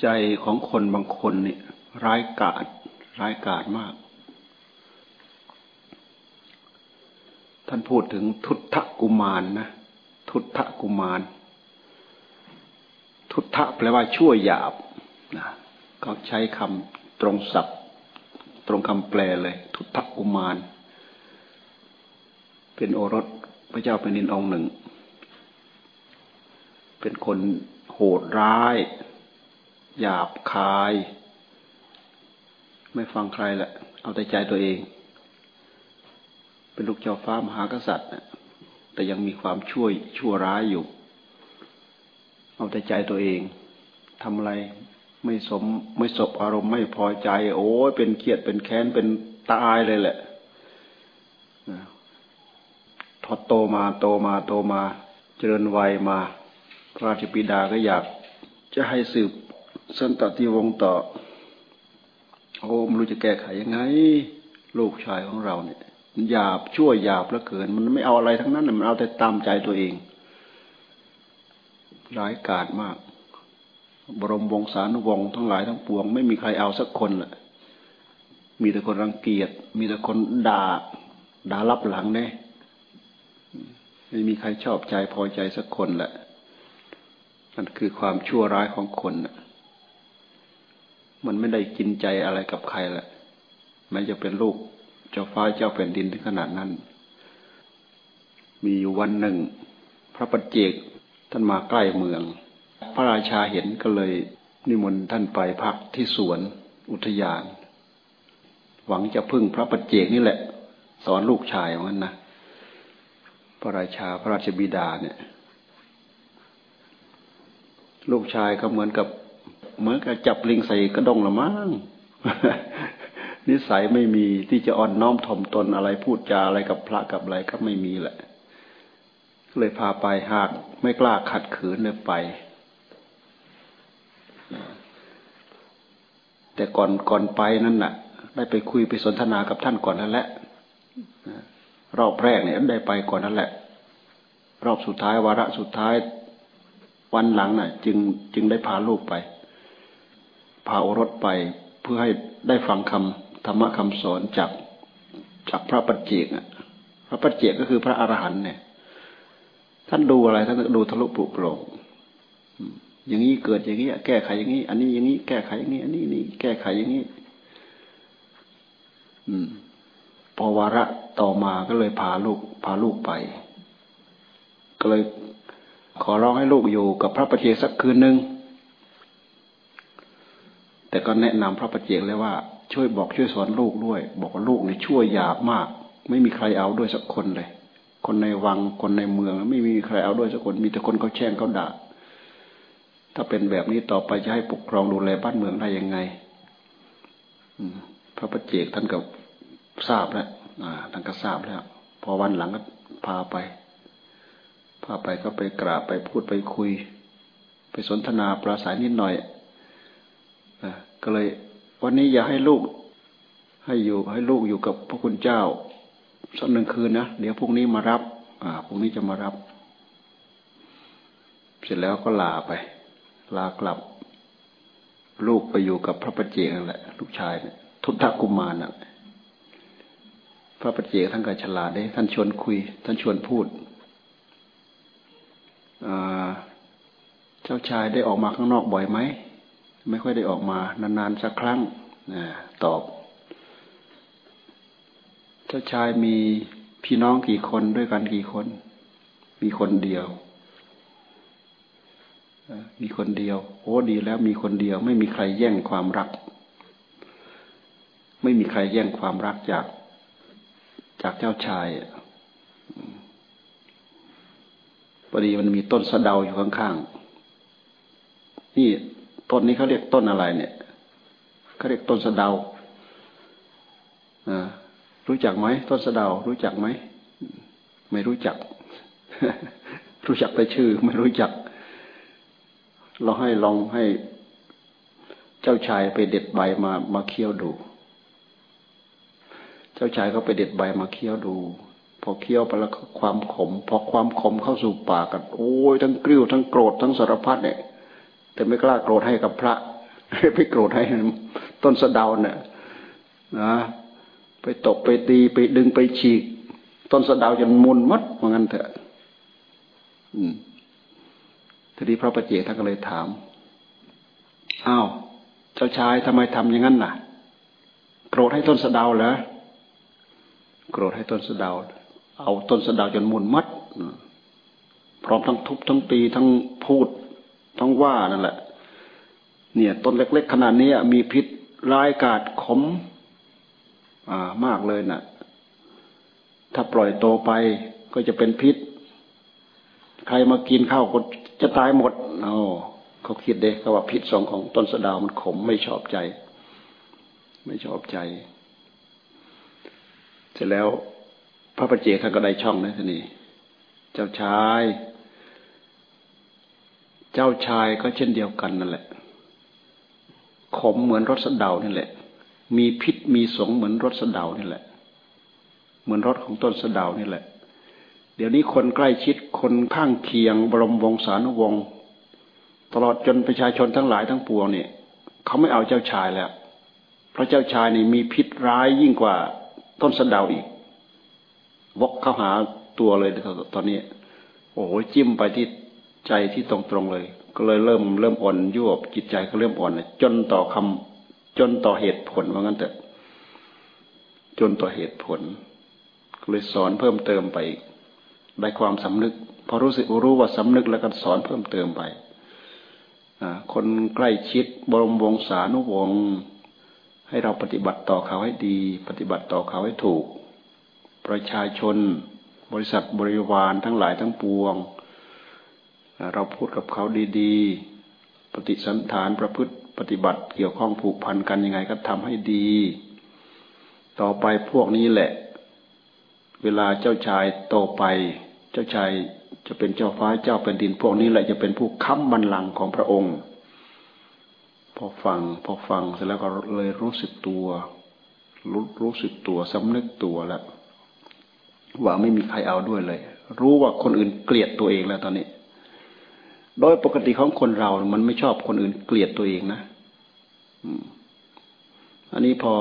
ใจของคนบางคนเนี่ย ร้ายกาจร้ายกาจมาก ท่านพูดถึงทุตทะกุมารนนะทุตทะกุมาร ทุตทะแปลว่าชั่วหยาบนะเขาใช้คำตรงศัพท์ ตรงคำแปลเลย ทุตทะกุมาร เป็นโอรสพระเจ้าแผ่นดินองค์หนึ่ง เป็นคนโหดร้าย หยาบคาย ไม่ฟังใครแหละ เอาแต่ใจตัวเอง เป็นลูกเจ้าฟ้ามหากษัตริย์แต่ยังมีความช่วยชั่วร้ายอยู่ เอาแต่ใจตัวเองทำอะไรไม่สมไม่สบอารมณ์ไม่พอใจ โอ้ยเป็นเกียดเป็นแค้นเป็นตายเลยแหละทอดโตมาโตมาโตมา เจริญวัยมา พระราชบิดาก็อยากจะให้สืบ สันตติวงต่อโอ้ไม่รู้จะแก้ไขยังไง ลูกชายของเราเนี่ยหยาบชั่วหยาบแล้วเกิน มันไม่เอาอะไรทั้งนั้นมันเอาแต่ตามใจตัวเองร้ายกาจมาก บรมวงศานุวงศ์ทั้งหลายทั้งปวง ไม่มีใครเอาสักคนแหละมีแต่คนรังเกียจมีแต่คนด่า ด่ารับหลังเนี่ยไม่มีใครชอบใจพอใจสักคนแหละนั่นคือความชั่วร้ายของคนน่ะ มันไม่ได้กินใจอะไรกับใครแหละแมันจะเป็นลูกเจ้าฟ้าเจ้าแผ่นดินถึงขนาดนั้น มีอยู่วันหนึ่ง พระปัจเจกท่านมาใกล้เมือง พระราชาเห็นก็เลยนิมนต์ท่านไปพักที่สวนอุทยาน หวังจะพึ่งพระปัจเจกนี่แหละ สอนลูกชายเหมือนกันนะพระราชาพระราชบิดาเนี่ย ลูกชายก็เหมือนกับ เหมือนกับจับลิงใส่กระดงละมั้งนิสัยไม่มีที่จะอ่อนน้อมถ่อมตนอะไรพูดจาอะไรกับพระกับอะไรก็ไม่มีแหละเลยพาไปหากไม่กล้าขัดขืนเลยไป แต่ก่อนก่อนไปนั่นน่ะ ได้ไปคุยไปสนทนากับท่านก่อนนั่นแหละรอบแรกเนี่ยได้ไปก่อนนั่นแหละ รอบสุดท้ายวาระสุดท้ายวันหลังน่ะ จึงจึงได้พาลูกไป พาโอรสไปเพื่อให้ได้ฟังคำธรรมะคำสอนจากจากพระปัจเจกพระปัจเจกก็คือพระอรหันต์เนี่ย ท่านดูอะไร ท่านดูทะลุปลุกโปร่งอย่างนี้เกิดอย่างนี้แก้ไขอย่างนี้ อันนี้อย่างนี้แก้ไขอย่างนี้ อันนี้นี่แก้ไขอย่างนี้ อืม พอวาระต่อมาก็เลยพาลูก พาลูกไป ก็เลยขอร้องให้ลูกอยู่กับพระปัจเจกสักคืนหนึ่ง แต่ก็แนะนำพระประเจกเลยว่าช่วยบอกช่วยสอนลูกด้วย บอกว่าลูกเนี่ยช่วหยาบมาก ไม่มีใครเอาด้วยสักคนเลย คนในวังคนในเมือง ไม่มีใครเอาด้วยสักคนมีแต่คนเขาแช่งเขาด่าถ้าเป็นแบบนี้ต่อไปจะให้ปกครองดูแลบ้านเมืองได้ยังไงพระประเจกท่านก็ทราบแล้วท่านก็ทราบแล้ว พอวันหลังก็พาไป พาไปก็ไปกราบไปพูดไปคุย ไปสนทนาปราศัยนิดหน่อย ก็เลย วันนี้อย่าให้ลูก ให้อยู่ให้ลูกอยู่กับพระคุณเจ้าสักหนึ่งคืนนะเดี๋ยวพรุ่งนี้มารับ อ่าพรุ่งนี้จะมารับ เสร็จแล้วก็ลาไป ลากลับ ลูกไปอยู่กับพระประเจกนั่นแหละ ลูกชายเนี่ยทุตตกุมารน่ะพระประเจกท่านก็ฉลาดได้ ท่านชวนคุย ท่านชวนพูดเจ้าชายได้ออกมาข้างนอกบ่อยไหม ไม่ค่อยได้ออกมานานๆสักครั้งนะตอบ เจ้าชายมีพี่น้องกี่คนด้วยกันกี่คน มีคนเดียว มีคนเดียว โอ้ดีแล้วมีคนเดียว ไม่มีใครแย่งความรัก ไม่มีใครแย่งความรักจาก จากเจ้าชายพอดีมันมีต้นสะเดาอยู่ข้างๆ นี่ ต้นนี้เขาเรียกต้นอะไร เนี่ยเขาเรียกต้นสะเดารู้จักไหมต้นสะเดารู้จักไหมไม่รู้จัก รู้จักแต่ชื่อ ไม่รู้จัก เราให้ลองให้เจ้าชายไปเด็ดใบมามาเคี้ยวดู เจ้าชายก็ไปเด็ดใบมาเคี้ยวดู พอเคี้ยวไปแล้วความขม พอความขมเข้าสู่ปากกันโอ้ยทั้งกริ้วทั้งโกรธทั้งสารพัดเนี่ย แต่ไม่กล้าโกรธให้กับพระไปโกรธให้ต้นสะเดาเนี่ยนะไปตบไปตีไปดึงไปฉีก ต้นสะเดาจนมุนมัดว่างั้นเถอะทีนี้พระประเจท่านก็เลยถามอ้าวเจ้าชายทำไมทำอย่างนั้นน่ะ โกรธให้ต้นสะเดาเหรอโกรธให้ต้นสะเดาเอาต้นสะเดาจนมุนมัดพร้อมทั้งทุบทั้งตีทั้งพูด ทั้งว่านั่นแหละ เนี่ยต้นเล็ก ๆ ขนาดนี้มีพิษร้ายกาดขม อ่ามากเลยนะ่ะ ถ้าปล่อยโตไปก็จะเป็นพิษ ใครมากินข้าวก็จะตายหมดโอ้เขาคิดเด็กเขาว่าพิษสองของต้นสะดาวมันขมไม่ชอบใจ ไม่ชอบใจ เสร็จแล้วพระประเจท่านก็ได้ช่องนะทีนี้เจ้าชาย เจ้าชายก็เช่นเดียวกันนั่นแหละ ขมเหมือนรสสเดานี่แหละ มีพิษมีสงเหมือนรสสเดานี่แหละ เหมือนรสของต้นสะเดานี่แหละ เดี๋ยวนี้คนใกล้ชิดคนข้างเคียง บรมวงศานุวงศ์ตลอดจนประชาชนทั้งหลายทั้งปวงเนี่ยเขาไม่เอาเจ้าชายแล้ว เพราะเจ้าชายนี่มีพิษร้ายยิ่งกว่าต้นสะเดาอีก วกเข้าหาตัวเลยตอนนี้ โอ้โหจิ้มไปที่ ใจที่ตรงๆเลย ก็เลยเริ่มเริ่มอ่อนยวบจิตใจก็เริ่มอ่อนจนต่อคำจนต่อเหตุผลว่างั้นเถอะจนต่อเหตุผล ก็เลยสอนเพิ่มเติมไปได้ความสำนึกพอรู้สึกรู้ว่าสำนึกแล้วก็สอนเพิ่มเติมไปคนใกล้ชิดบรมวงศานุวงศ์ให้เราปฏิบัติต่อเขาให้ดี ปฏิบัติต่อเขาให้ถูก ประชาชน บริษัทบริวารทั้งหลายทั้งปวง เราพูดกับเขาดีๆ ปฏิสันฐานประพฤติปฏิบัติเกี่ยวข้องผูกพันกันยังไงก็ทำให้ดี ต่อไปพวกนี้แหละ เวลาเจ้าชายโตไป เจ้าชายจะเป็นเจ้าฟ้าเจ้าแผ่นดินพวกนี้แหละจะเป็นผู้ค้ำบันลังของพระองค์ พอฟังพอฟังเสร็จแล้วก็เลยรู้สึกตัวรู้รู้สึกตัวสำนึกตัวแล้วว่าไม่มีใครเอาด้วยเลย รู้ว่าคนอื่นเกลียดตัวเองแล้วตอนนี้ โดยปกติของคนเรา มันไม่ชอบคนอื่นเกลียดตัวเองนะอันนี้พอ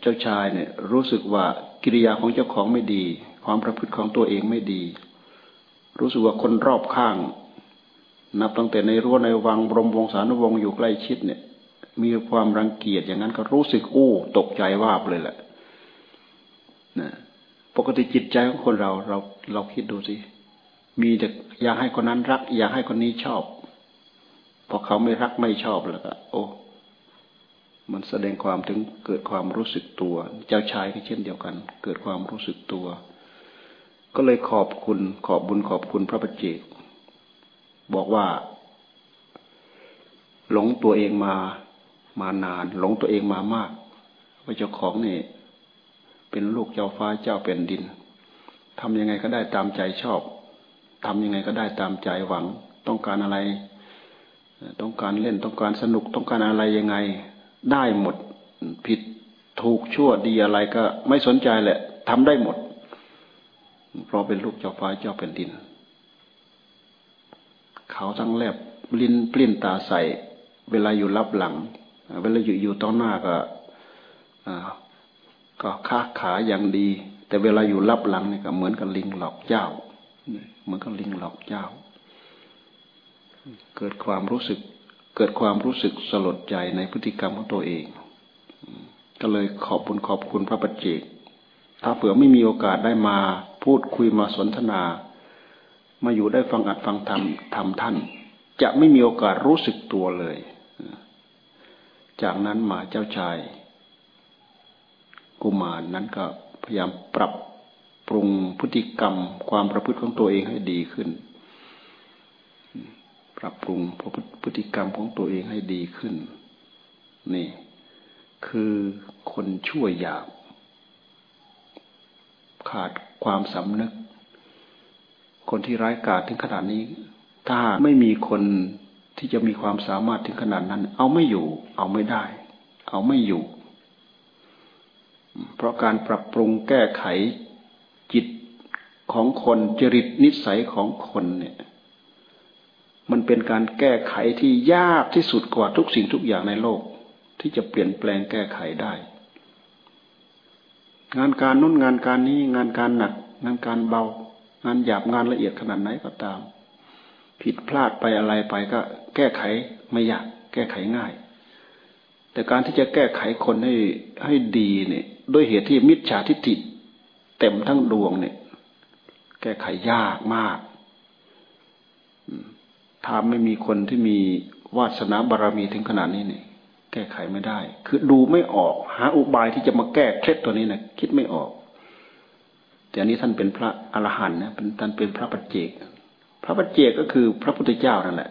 เจ้าชายเนี่ย รู้สึกว่ากิริยาของเจ้าของไม่ดี ความประพฤติของตัวเองไม่ดี รู้สึกว่าคนรอบข้าง นับตั้งแต่ในรั้วในวังบรมวงศานุวงศ์อยู่ใกล้ชิดเนี่ย มีความรังเกียจอย่างนั้นก็รู้สึกอู้ตกใจว่าบเลยแหละนะปกติจิตใจของคนเราเราเราคิดดูสิ มีแต่อยากให้คนนั้นรัก อยากให้คนนี้ชอบพอเขาไม่รักไม่ชอบแล้วก็ โอ้ มันแสดงความถึงเกิดความรู้สึกตัว เจ้าชายก็เช่นเดียวกัน เกิดความรู้สึกตัว ก็เลยขอบคุณขอบบุญขอบคุณพระปัจเจกบอกว่า หลงตัวเองมามานาน หลงตัวเองมามากว่าเจ้าของนี่เป็นลูกเจ้าฟ้าเจ้าเป็นดินทำยังไงก็ได้ตามใจชอบ ทำยังไงก็ได้ตามใจหวัง ต้องการอะไร ต้องการเล่นต้องการสนุกต้องการอะไรยังไง ได้หมดผิดถูกชั่วดีอะไรก็ไม่สนใจแหละทำได้หมด เพราะเป็นลูกเจ้าฟ้าเจ้าแผ่นดิน เขาทั้งแลบลิ้นปลิ้นตาใสเวลาอยู่รับหลัง เวลาอยู่อยู่ต้นหน้าก็ก็ค้าขาอย่างดี แต่เวลาอยู่รับหลังนี่ก็เหมือนกับลิงหลอกเจ้า เหมือนกับลิงหลอกเจ้า เกิดความรู้สึก เกิดความรู้สึกสลดใจในพฤติกรรมของตัวเอง ก็เลยขอบคุณขอบคุณพระปัจเจก ถ้าเผื่อไม่มีโอกาสได้มาพูดคุยมาสนทนา มาอยู่ได้ฟังอัดฟังธรรมธรรมท่าน จะไม่มีโอกาสรู้สึกตัวเลย จากนั้นมาเจ้าชายกุมารนั้นก็พยายามปรับ ปรุงพฤติกรรม ความประพฤติของตัวเองให้ดีขึ้น ปรับปรุงพฤติกรรมของตัวเองให้ดีขึ้น นี่ คือคนชั่วหยาบ ขาดความสำนึก คนที่ร้ายกาจถึงขนาดนี้ ถ้าไม่มีคนที่จะมีความสามารถถึงขนาดนั้น เอาไม่อยู่ เอาไม่ได้ เอาไม่อยู่ เพราะการปรับปรุงแก้ไข จิตของคนจริตนิสัยของคนเนี่ย มันเป็นการแก้ไขที่ยากที่สุดกว่าทุกสิ่งทุกอย่างในโลก ที่จะเปลี่ยนแปลงแก้ไขได้ งานการนู้นงานการนี้งานการหนัก งานการเบา งานหยาบงานละเอียดขนาดไหนก็ตาม ผิดพลาดไปอะไรไปก็แก้ไขไม่ยากแก้ไขง่าย แต่การที่จะแก้ไขคนให้ให้ดีเนี่ย ด้วยเหตุที่มิจฉาทิฏฐิ เต็มทั้งดวงเนี่ย แก้ไขยากมากถ้าไม่มีคนที่มีวาสนาบารรมีถึงขนาดนี้เนี่ย แก้ไขไม่ได้ คือดูไม่ออก หาอุบายที่จะมาแก้เคล็ดตัวนี้นะคิดไม่ออก แต่อันนี้ท่านเป็นพระอรหันต์นะเป็นท่านเป็นพระปัจเจก พระปัจเจกก็คือพระพุทธเจ้านั่นแหละ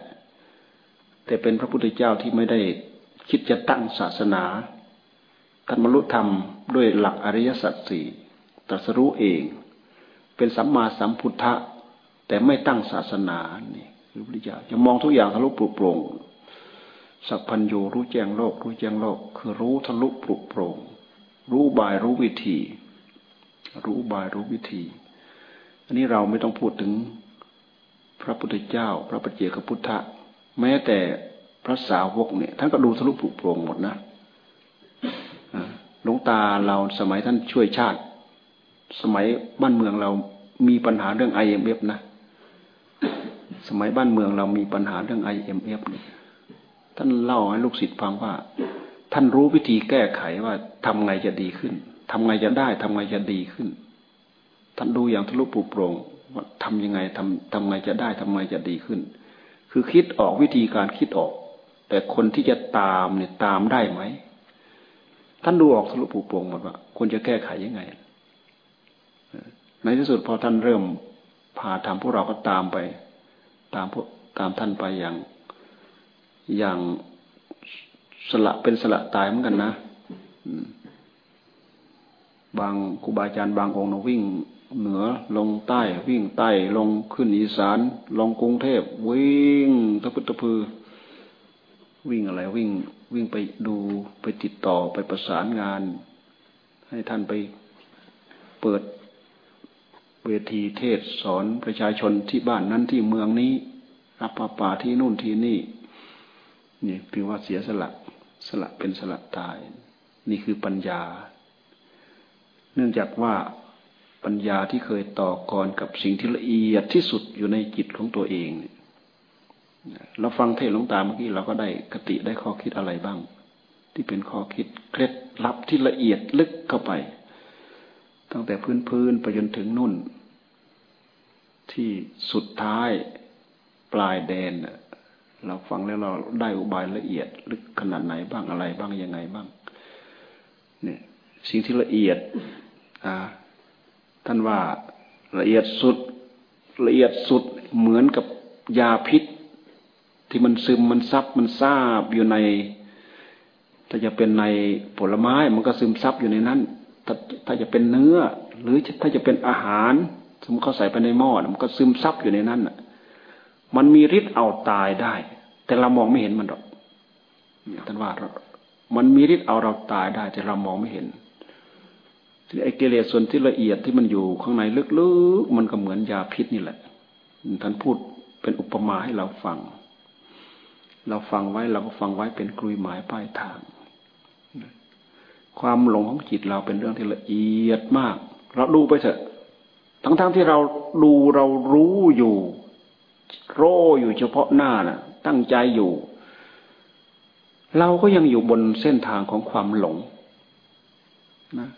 แต่เป็นพระพุทธเจ้าที่ไม่ได้คิดจะตั้งศาสนาท่านบรรลุธรรมด้วยหลักอริยสัจสี่ ตรัสรู้เอง เป็นสัมมาสัมพุทธะแต่ไม่ตั้งศาสนานี่คือพระเจ้าจะมองทุกอย่างทะลุปลุกโปร่งสัพพัญญูรู้แจ้งโลก รู้แจ้งโลก คือรู้ทะลุปลุกโปร่งรู้บายรู้วิธี รู้บายรู้วิธี อันนี้เราไม่ต้องพูดถึงพระพุทธเจ้า พระปัจเจกพุทธะแม้แต่พระสาวกเนี่ยท่านก็ดูทะลุปลุกโปร่งหมดนะหลวงตาเราสมัยท่านช่วยชาติ สมัยบ้านเมืองเรามีปัญหาเรื่อง IMF นะ สมัยบ้านเมืองเรามีปัญหาเรื่อง IMF นี่ท่านเล่าให้ลูกศิษย์ฟังว่า ท่านรู้วิธีแก้ไขว่าทำไงจะดีขึ้นทำไงจะได้ทำไงจะดีขึ้น ท่านดูอย่างทะลุปลุกโปร่งว่าทำยังไงทำทำไงจะได้ทำไงจะดีขึ้น คือคิดออกวิธีการคิดออก แต่คนที่จะตามเนี่ยตามได้ไหมท่านดูออกทะลุปลุกโปร่งหมดว่าควรจะแก้ไขยังไง ในที่สุดพอท่านเริ่มพาทำพวกเราก็ตามไป ตามพวกตามท่านไปอย่างอย่างสละเป็นสละตายเหมือนกันนะบางครูบาอาจารย์บางองค์นวิ่งเหนือลงใต้ วิ่งใต้ลงขึ้นอีสาน ลงกรุงเทพวิ่งตะพุตะพือ วิ่งอะไรวิ่งวิ่งไปดูไปติดต่อไปประสานงาน ให้ท่านไปเปิด เวทีเทศสอนประชาชนที่บ้านนั้นที่เมืองนี้ รับป่าป่าที่นู่นที่นี่ นี่ถือว่าเสียสละสละเป็นสละตาย นี่คือปัญญา เนื่องจากว่าปัญญาที่เคยต่อกรกับสิ่งที่ละเอียดที่สุดอยู่ในจิตของตัวเอง เราฟังเทศหลวงตาเมื่อกี้เราก็ได้กติได้ข้อคิดอะไรบ้าง ที่เป็นข้อคิดเคล็ดลับที่ละเอียดลึกเข้าไป ตั้งแต่พื้นพื้นไปจนถึงนุ่น ที่สุดท้ายปลายแดนเราฟังแล้วเราได้อุบายละเอียดลึกขนาดไหนบ้างอะไรบ้างยังไงบ้าง เนี่ย สิ่งที่ละเอียดอ่าท่านว่าละเอียดสุดละเอียดสุดเหมือนกับยาพิษ ที่มันซึมมันซับมันซาบอยู่ในถ้าจะเป็นในผลไม้มันก็ซึมซับอยู่ในนั้น ถ้าถ้าจะเป็นเนื้อ หรือถ้าจะเป็นอาหาร สมมติเขาใส่ไปในหม้อมันก็ซึมซับอยู่ในนั้นอะ มันมีฤทธิ์เอาตายได้ แต่เรามองไม่เห็นมันหรอกท่านว่ามันมีฤทธิ์เอาเราตายได้ แต่เรามองไม่เห็นไอ้กิเลสส่วนที่ละเอียดที่มันอยู่ข้างในลึกๆ มันก็เหมือนยาพิษนี่แหละ ท่านพูดเป็นอุปมาให้เราฟัง เราฟังไว้เราก็ฟังไว้เป็นกลุยหมายป้ายทาง ความหลงของจิตเราเป็นเรื่องที่ละเอียดมาก เราดูไปเถอะ ทั้งๆทที่เราดูเรารู้อยู่ โรอยู่เฉพาะหน้านะ่ะ ตั้งใจอยู่ เราก็ยังอยู่บนเส้นทางของความหลงนะ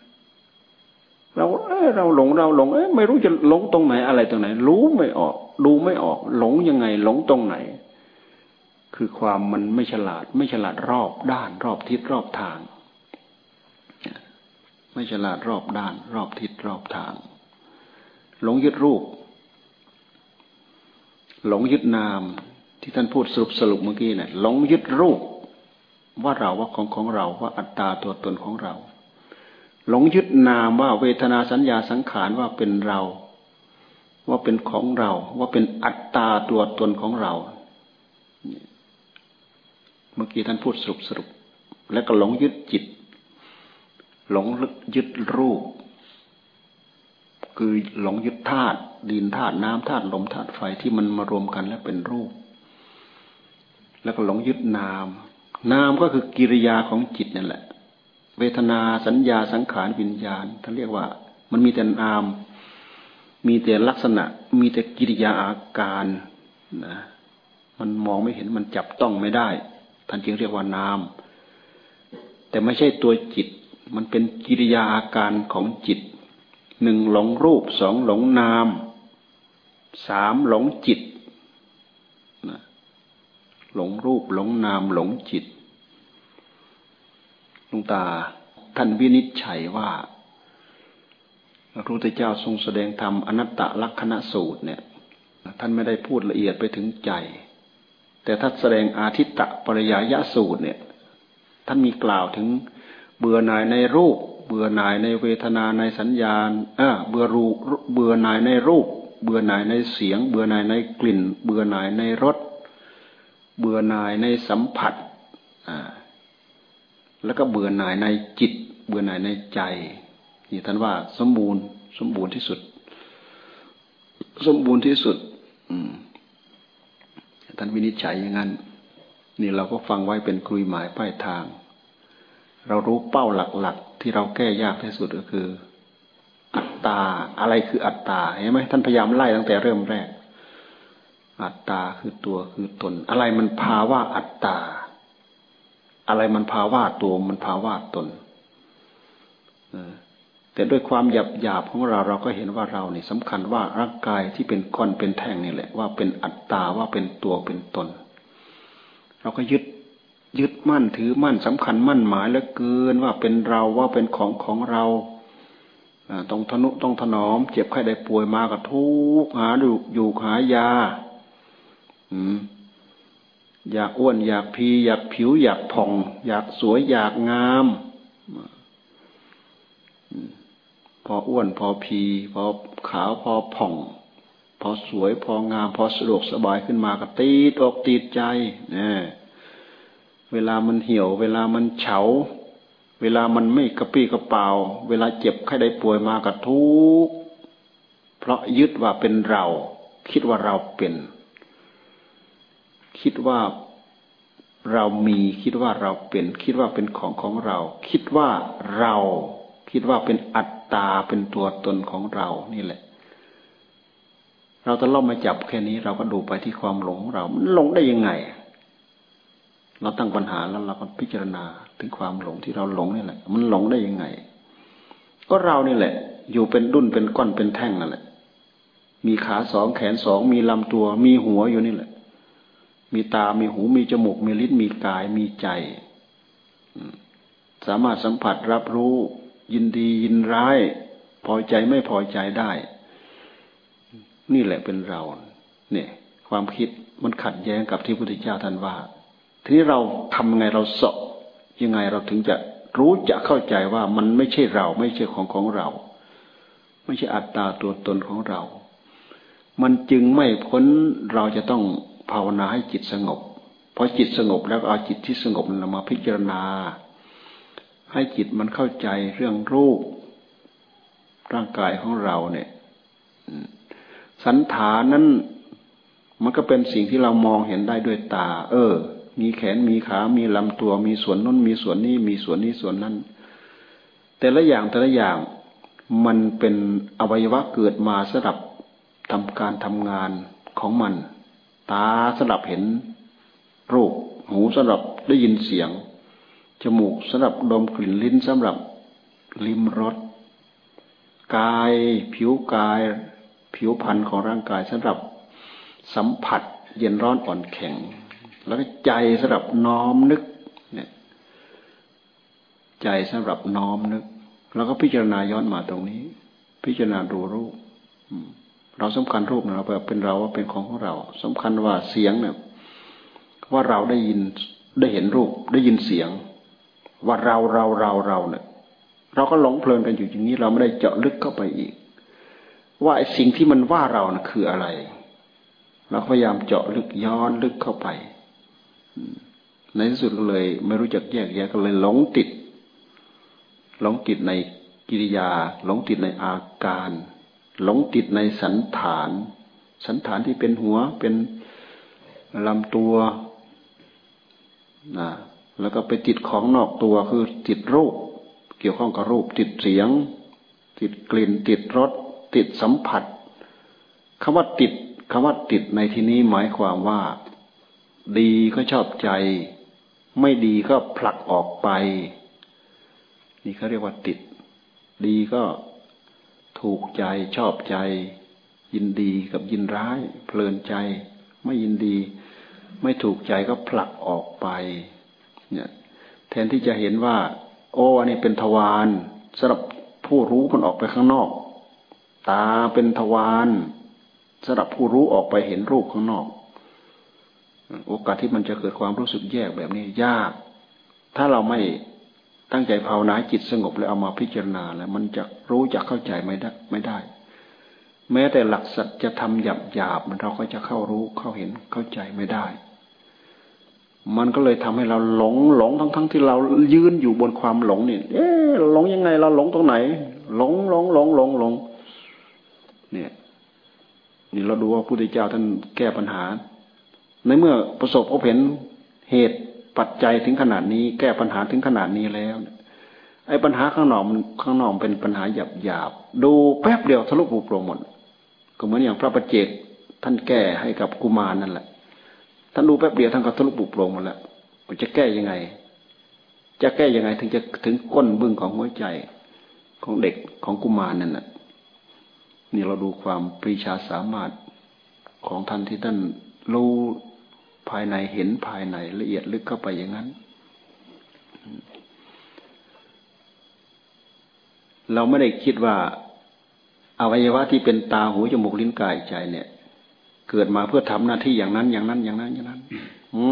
เราเออเราหลงเราหลงเอ้ไม่รู้จะหลงตรงไหนอะไรตรงไหน รู้ไม่ออก ดูไม่ออก หลงยังไง หลงตรงไหน คือความมันไม่ฉลาด ไม่ฉลาดรอบด้าน รอบทิศรอบทาง ไม่ฉลาดรอบด้าน รอบทิศรอบทาง หลงยึดรูป หลงยึดนาม ที่ท่านพูดสรุปสรุปเมื่อกี้นี่ยหลงยึดรูป ว่าเราว่าของของเราว่าอัตตาตัวตนของเรา หลงยึดนามว่าเวทนาสัญญาสังขารว่าเป็นเรา ว่าเป็นของเรา ว่าเป็นอัตตาตัวตนของเรา เมื่อกี้ท่านพูดสรุปสรุป แล้วก็หลงยึดจิต หลงยึดรูป คือหลงยึดธาตุดินธาตุน้ำธาตุลมธาตุไฟที่มันมารวมกันแล้วเป็นรูป แล้วก็หลงยึดนาม นามก็คือกิริยาของจิตนั่นแหละ เวทนาสัญญาสังขารวิญญาณท่านเรียกว่า มันมีแต่นาม มีแต่ลักษณะ มีแต่กิริยาอาการนะมันมองไม่เห็นมันจับต้องไม่ได้ ท่านจึงเรียกว่านาม แต่ไม่ใช่ตัวจิต มันเป็นกิริยาอาการของจิต หนึ่งหลงรูปสองหลงนามสามหลงจิตหลงรูปหลงนามหลงจิตลุงตาท่านวินิจฉัยว่าพระพุทธเจ้าทรงแสดงธรรมอนัตตลักษณสูตรเนี่ย ท่านไม่ได้พูดละเอียดไปถึงใจ แต่ท่านแสดงอาทิตตะปริยายสูตรเนี่ย ท่านมีกล่าวถึงเบื่อหน่ายในรูป เบื่อหน่ายในเวทนาในสัญญาณเบื่อรูเบื่อหน่ายในรูป เบื่อหน่ายในเสียง เบื่อหน่ายในกลิ่น เบื่อหน่ายในรส เบื่อหน่ายในสัมผัสแล้วก็เบื่อหน่ายในจิต เบื่อหน่ายในใจนี่ท่านว่า สมบูรณ์ สมบูรณ์ที่สุด สมบูรณ์ที่สุดท่านวินิจฉัยอย่างนั้น นี่เราก็ฟังไว้เป็นกลุยหมายป้ายทาง เรารู้เป้าหลักๆ ที่เราแก้ยากที่สุดก็คือ อัตตา อะไรคืออัตตาเห็นไหมท่านพยายามไล่ตั้งแต่เริ่มแรก อัตตาคือตัวคือตน อะไรมันภาวะอัตตา อะไรมันภาวะตัวมันภาวะตนแต่ด้วยความหยาบหยาบของเราเราก็เห็นว่าเราเนี่ยสำคัญว่าร่างกายที่เป็นก้อนเป็นแท่งนี่แหละว่าเป็นอัตตาว่าเป็นตัวเป็นตน เราก็ยึด ยึดมั่นถือมั่นสำคัญมั่นหมายเหลือเกินว่าเป็นเราว่าเป็นของของเราต้องทนุต้องถนอม เจ็บไข้ได้ป่วยมาก็ทุกหาดูอยู่หายาอยากอ้วนอยากพีอยากผิว อยากผ่อง อยากสวยอยากงามพออ้วนพอพีพอขาวพอผ่อง พอสวยพองาม พอสะดวกสบายขึ้นมาก็ตีดอกตีดใจเนี่ย เวลามันเหี่ยว เวลามันเฉา เวลามันไม่กระปี้กระเป๋า เวลาเจ็บไข้ได้ป่วยมาก็ทุกเพราะยึดว่าเป็นเรา คิดว่าเราเป็น คิดว่าเรามีคิดว่าเราเป็น คิดว่าเป็นของของเรา คิดว่าเรา คิดว่าเป็นอัตตาเป็นตัวตนของเรานี่แหละ เราจะล่อมาจับแค่นี้เราก็ดูไปที่ความหลงของเรา มันหลงได้ยังไง เราตั้งปัญหาแล้วเราก็พิจารณาถึงความหลงที่เราหลงนี่แหละ มันหลงได้ยังไง ก็เรานี่แหละ อยู่เป็นดุนเป็นก้อนเป็นแท่งนั่นแหละ มีขาสองแขนสองมีลำตัว มีหัวอยู่นี่แหละ มีตา มีหู มีจมูก มีลิ้น มีกาย มีใจ สามารถสัมผัสรับรู้ ยินดียินร้าย พอใจไม่พอใจได้ นี่แหละเป็นเรา เนี่ย ความคิดมันขัดแย้งกับที่พระพุทธเจ้าท่านว่า ทีนี้เราทำไงเราสอบยังไงเราถึงจะรู้จะเข้าใจว่ามันไม่ใช่เรา ไม่ใช่ของของเรา ไม่ใช่อัตตาตัวตนของเรา มันจึงไม่พ้นเราจะต้องภาวนาให้จิตสงบพอจิตสงบแล้วเอาจิตที่สงบนั้นมาพิจารณา ให้จิตมันเข้าใจเรื่องรูป ร่างกายของเราเนี่ยสันฐานนั้นมันก็เป็นสิ่งที่เรามองเห็นได้ด้วยตา เออ มีแขนมีขา มีลำตัว มีส่วนนู้นมีส่วนนี้ มีส่วนนี้ส่วนนั้น แต่ละอย่างแต่ละอย่างมันเป็นอวัยวะเกิดมาสำหรับทำการทำงานของมัน ตาสำหรับเห็นรูป หูสำหรับได้ยินเสียง จมูกสำหรับดมกลิ่นลิ้นสำหรับลิ้มรสกายผิวกาย ผิวพรรณของร่างกายสำหรับสัมผัสเย็นร้อนอ่อนแข็ง แล้วก็ใจสำหรับน้อมนึกเนี่ยใจสำหรับน้อมนึก แล้วก็พิจารณาย้อนมาตรงนี้ พิจารณาดูรูปเราสำคัญรูปเราแบบเป็นเราว่าเป็นของของเราสำคัญว่าเสียงเนี่ยว่าเราได้ยินได้เห็นรูป ได้ยินเสียง ว่าเราเราเราเราเนี่ย เราก็หลงเพลินกันอยู่อย่างนี้ เราไม่ได้เจาะลึกเข้าไปอีก ว่าไอ้สิ่งที่มันว่าเรานะ่ะคืออะไรเราพยายามเจาะลึกย้อนลึกเข้าไป ในที่สุดก็เลย ไม่รู้จักแยกแยะก็เลยหลงติด หลงติดในกิริยา หลงติดในอาการ หลงติดในสันฐาน สันฐานที่เป็นหัวเป็นลำตัวนะแล้วก็ไปติดของนอกตัวคือติดรูป เกี่ยวข้องกับรูป ติดเสียง ติดกลิ่น ติดรสติดสัมผัสคำว่าติดคำว่าติดในที่นี้หมายความว่า ดีก็ชอบใจ ไม่ดีก็ผลักออกไป นี่เขาเรียกว่าติด ดีก็ถูกใจชอบใจ ยินดีกับยินร้าย เพลินใจ ไม่ยินดี ไม่ถูกใจก็ผลักออกไป เนี่ยแทนที่จะเห็นว่า โอ้อันนี้เป็นทวารสำหรับผู้รู้มันออกไปข้างนอก ตาเป็นทวารสำหรับผู้รู้ออกไปเห็นรูปข้างนอก โอกาสที่มันจะเกิดความรู้สึกแยกแบบนี้ยาก ถ้าเราไม่ตั้งใจภาวนาจิตสงบแล้วเอามาพิจารณาแล้วมันจะรู้จะเข้าใจไม่ได้ไม่ได้ แม้แต่หลักสัจธรรมหยาบหยาบมันเราก็จะเข้ารู้เข้าเห็นเข้าใจไม่ได้ มันก็เลยทำให้เราหลงหลงทั้งทั้งที่เรายืนอยู่บนความหลงนี่เอ๊หลงยังไงเราหลงตรงไหน หลงหลงหลงหลงหลงเนี่ยนี่เราดูว่าพระพุทธเจ้าท่านแก้ปัญหา ในเมื่อประสบพบเห็นเหตุปัจจัยถึงขนาดนี้ แก้ปัญหาถึงขนาดนี้แล้วไอ้ปัญหาข้างนอกมันข้างนอกเป็นปัญหาหยาบหยาบดูแป๊บเดียวทะลุปุโปร่งหมดก็เหมือนอย่างพระประเจกท่านแก้ให้กับกุมารนั่นแหละท่านดูแป๊บเดียวท่านก็ทะลุปุโปร่งหมดแล้วจะแก้ยังไง จะแก้ยังไงถึงจะถึงก้นบึ้งของหัวใจของเด็กของกุมารนั่นแหละนี่เราดูความปรีชาสามารถของท่านที่ท่านรู้ ภายในเห็นภายในละเอียดลึกเข้าไปอย่างนั้น เราไม่ได้คิดว่าอวัยวะที่เป็นตาหูจมูกลิ้นกายใจเนี่ย เกิดมาเพื่อทำหน้าที่อย่างนั้น อย่างนั้นอย่างนั้นอย่างนั้น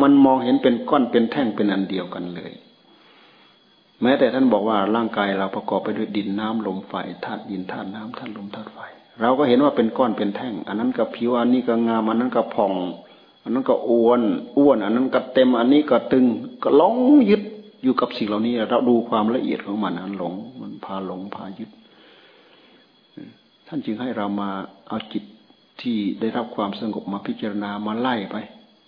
มันมองเห็นเป็นก้อนเป็นแท่งเป็นอันเดียวกันเลย แม้แต่ท่านบอกว่าร่างกายเราประกอบไปด้วยดินน้ำลมไฟธาตุดินธาตุน้ำธาตุลมธาตุไฟเราก็เห็นว่าเป็นก้อนเป็นแท่ง อันนั้นก็ผิวอันนี้ก็งามอันนั้นก็ผ่อง อันนั้นก็อ้วน อ้วน อันนั้นก็เต็ม อันนี้ก็ตึง ก็หลงยึดอยู่กับสิ่งเหล่านี้ เราดูความละเอียดของมันนั้นหลง มันพาหลงพายึด ท่านจึงให้เรามาเอาจิตที่ได้รับความสงบมาพิจารณามาไล่ไป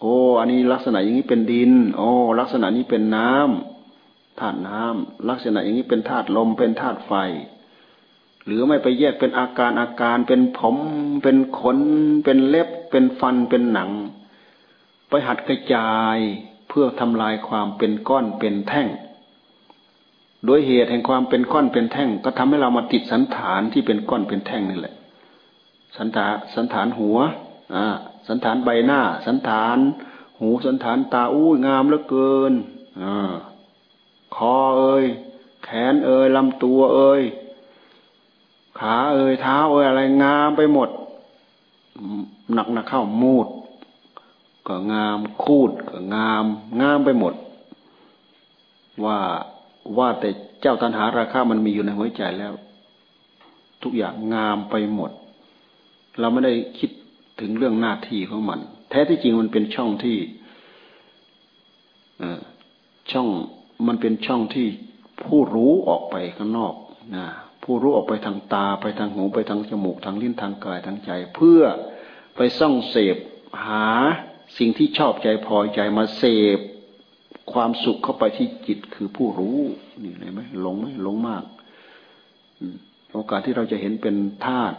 โอ้ อันนี้ลักษณะอย่างนี้เป็นดิน โอ้ ลักษณะนี้เป็นน้ำธาตุน้ำลักษณะอย่างนี้เป็นธาตุลม เป็นธาตุไฟ หรือไม่ไปแยกเป็นอาการอาการ เป็นผม เป็นขน เป็นเล็บ เป็นฟัน เป็นหนัง ไปหัดกระจายเพื่อทำลายความเป็นก้อนเป็นแท่ง โดยเหตุแห่งความเป็นก้อนเป็นแท่ง ก็ทำให้เรามาติดสันฐานที่เป็นก้อนเป็นแท่งนี่แหละ สันฐานสันฐานหัวอ่าสันฐานใบหน้า สันฐาน หูสันฐานตาอู้งามเหลือเกินอ่าคอเอ้ยแขนเอ้ยลำตัวเอ้ยขาเอ่ยเท้าเอ่ยอะไรงามไปหมดหนักหนักเข้ามูด ก็งาม คูดก็งาม งามไปหมด ว่าว่าแต่เจ้าตันหาราคามันมีอยู่ในหัวใจแล้ว ทุกอย่างงามไปหมด เราไม่ได้คิดถึงเรื่องหน้าที่ของมัน แท้ที่จริงมันเป็นช่องที่ช่องมันเป็นช่องที่ผู้รู้ออกไปข้างนอกนะผู้รู้ออกไปทางตาไปทางหูไปทางจมูกทางลิ้นทางกายทางใจ เพื่อไปส่องเสพหา สิ่งที่ชอบใจพอใจมาเสพความสุขเข้าไปที่จิตคือผู้รู้นี่เลยไหมหลงไหมหลงมากโอกาสที่เราจะเห็นเป็นธาตุ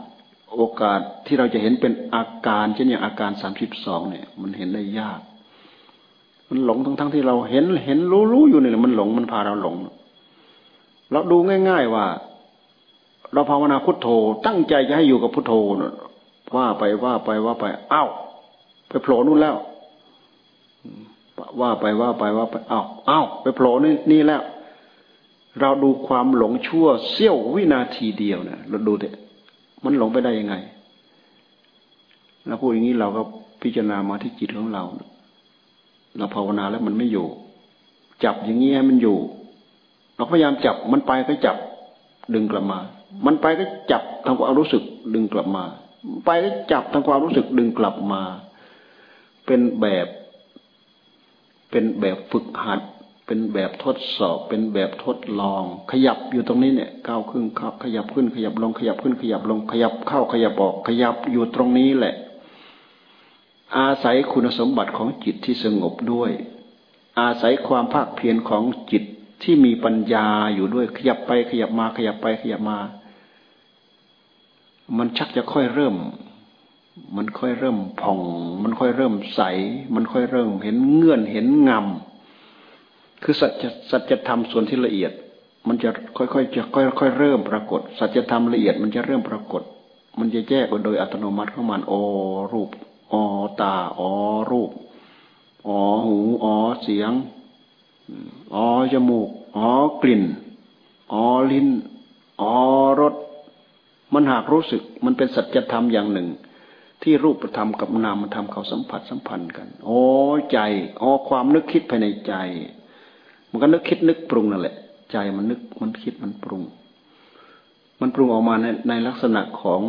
โอกาสที่เราจะเห็นเป็นอาการเช่นอย่างอาการสามสิบสองเนี่ย มันเห็นได้ยาก มันหลงทั้งทั้งที่เราเห็นเห็นรู้รู้อยู่นี่แหละมันหลงมันพาเราหลง เราดูง่าย ๆว่า เราภาวนาพุทโธ ตั้งใจจะให้อยู่กับพุทโธว่าไปว่าไปว่าไปอ้าว ไปโผล่นู่นแล้วว่าไปว่าไปว่าไปอ้าวอ้าวไปโผล่นี่นี่แล้ว เราดูความหลงชั่วเสี้ยววินาทีเดียวนะเราดูเถอะมันหลงไปได้ยังไงเราพูดอย่างนี้เราก็พิจารณามาที่จิตของเรา เราภาวนาแล้วมันไม่อยู่ จับอย่างนี้ให้มันอยู่ เราพยายามจับมันไปก็จับดึงกลับมา มันไปก็จับทางความรู้สึกดึงกลับมา ไปก็จับทางความรู้สึกดึงกลับมา เป็นแบบ เป็นแบบฝึกหัด เป็นแบบทดสอบ เป็นแบบทดลอง ขยับอยู่ตรงนี้เนี่ยก้าวขึ้นขับขยับขึ้น ขยับลง ขยับขึ้น ขยับลง ขยับเข้า ขยับออก ขยับอยู่ตรงนี้แหละ อาศัยคุณสมบัติของจิตที่สงบด้วย อาศัยความภาคเพียรของจิตที่มีปัญญาอยู่ด้วย ขยับไปขยับมา ขยับไปขยับมา มันชักจะค่อยเริ่ม มันค่อยเริ่มผ่อง มันค่อยเริ่มใส มันค่อยเริ่มเห็นเงื่อนเห็นงำคือสัจสัจธรรมส่วนที่ละเอียด มันจะค่อยๆจะค่อยๆเริ่มปรากฏ สัจธรรมละเอียดมันจะเริ่มปรากฏ มันจะแยกโดยอัตโนมัติของมันโอรูปอ๋อตาอ๋อรูปอ๋อหูอ๋อเสียงอ๋อจมูกอ๋อกลิ่นอ๋อลิ้นอ๋อรสมันหากรู้สึกมันเป็นสัจธรรมอย่างหนึ่ง ที่รูปธรรมกับนามธรรมเขาสัมผัสสัมพันธ์กันอ๋อใจอ๋อความนึกคิดภายในใจ มันก็นึกคิดนึกปรุงนั่นแหละ ใจมันนึกมันคิดมันปรุง มันปรุงออกมาในในลักษณะของ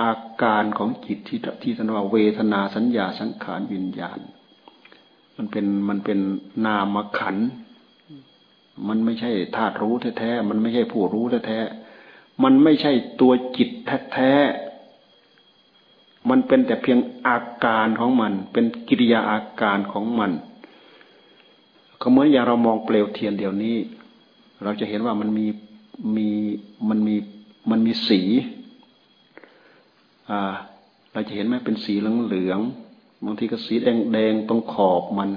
อาการของจิตที่ที่ท่านว่าเวทนาสัญญาสังขารวิญญาณ มันเป็นมันเป็นนามขัน มันไม่ใช่ธาตุรู้แท้ๆ มันไม่ใช่ผู้รู้แท้ๆ มันไม่ใช่ตัวจิตแท้ๆ มันเป็นแต่เพียงอาการของมัน เป็นกิริยาอาการของมัน ก็เหมือนอย่างเรามองเปลวเทียนเดี๋ยวนี้ เราจะเห็นว่ามันมีมีมันมีมันมีสีเราจะเห็นไหมเป็นสีเหลืองเหลืองบางทีก็สีแดงแดงตรงขอบมัน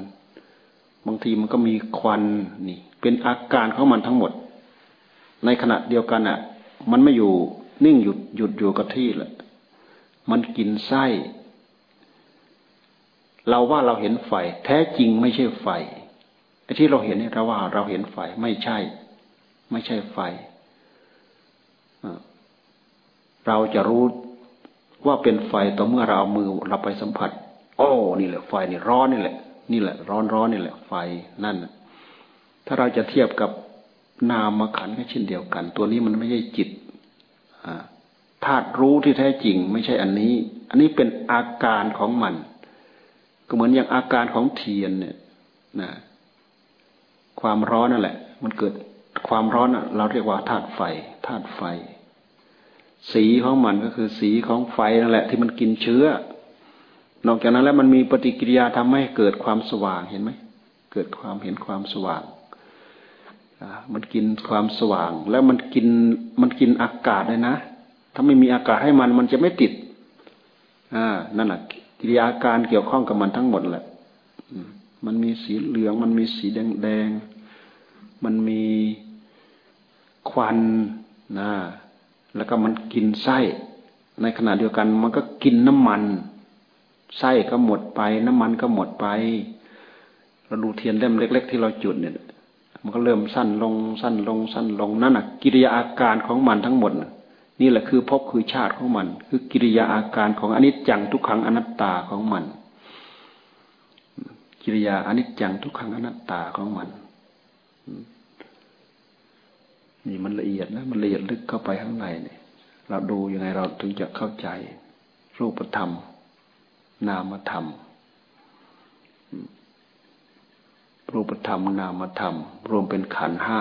บางทีมันก็มีควันนี่เป็นอาการของมันทั้งหมด ในขณะเดียวกันอะ มันไม่อยู่นิ่งหยุดหยุดอยู่กับที่แหละ มันกินไส้ เราว่าเราเห็นไฟ แท้จริงไม่ใช่ไฟไอ้ที่เราเห็นเนี่ยเราว่าเราเห็นไฟไม่ใช่ ไม่ใช่ไฟเราจะรู้ว่าเป็นไฟต่อเมื่อเราเอามือเราไปสัมผัสโอ้นี่แหละไฟนี่ร้อนนี่แหละ นี่แหละ ร้อนร้อนนี่แหละ ไฟนั่นถ้าเราจะเทียบกับนามขันก็เช่นเดียวกัน ตัวนี้มันไม่ใช่จิต ธาตุรู้ที่แท้จริง ไม่ใช่อันนี้ อันนี้เป็นอาการของมัน ก็เหมือนอย่างอาการของเทียนเนี่ยนะความร้อนนั่นแหละ มันเกิดความร้อนเราเรียกว่าธาตุไฟธาตุไฟ สีของมันก็คือสีของไฟนั่นแหละ ที่มันกินเชื้อ นอกจากนั้นแล้วมันมีปฏิกิริยาทำให้เกิดความสว่างเห็นไหมเกิดความเห็นความสว่างมันกินความสว่าง แล้วมันกินมันกินอากาศเลยนะ ถ้าไม่มีอากาศให้มันมันจะไม่ติดอ่านั่นแหละกิริยาการเกี่ยวข้องกับมันทั้งหมดแหละมันมีสีเหลือง มันมีสีแดงแดงมันมีควันนะแล้วก็มันกินไส้ ในขณะเดียวกันมันก็กินน้ำมันไส้ก็หมดไป น้ำมันก็หมดไปเราดูเทียนเล่มเล็ก ๆ ที่เราจุดเนี่ย มันก็เริ่มสั้นลงสั้นลงสั้นลงนั่นน่ะ กิริยาอาการของมันทั้งหมดนี่ นี่แหละคือภพคือชาติของมัน คือกิริยาอาการของอนิจจังทุกขังอนัตตาของมัน กิริยาอนิจจังทุกขังอนัตตาของมันนี่มันละเอียดนะมันละเอียดลึกเข้าไปข้างในเนี่ยเราดูยังไงเราถึงจะเข้าใจ รูปธรรม นามธรรม รูปธรรม นามธรรม รวมเป็นขันห้า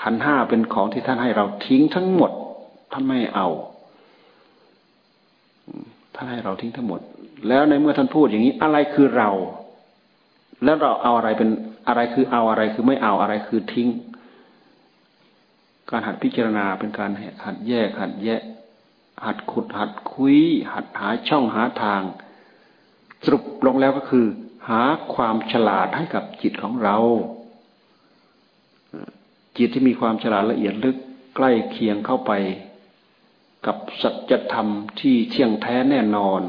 ขันห้าเป็นของที่ท่านให้เราทิ้งทั้งหมด ท่านไม่เอา ท่านให้เราทิ้งทั้งหมด แล้วในเมื่อท่านพูดอย่างนี้ อะไรคือเรา แล้วเราเอาอะไรเป็นอะไรคือเอาอะไรคือไม่เอาอะไรคือทิ้ง การหัดพิจารณาเป็นการหัดแยกหัดแยะ หัดขุดหัดคุย หัดหาช่องหาทาง สรุปลงแล้วก็คือ หาความฉลาดให้กับจิตของเราจิตที่มีความฉลาดละเอียดลึกใกล้เคียงเข้าไป กับสัจธรรมที่เที่ยงแท้แน่นอน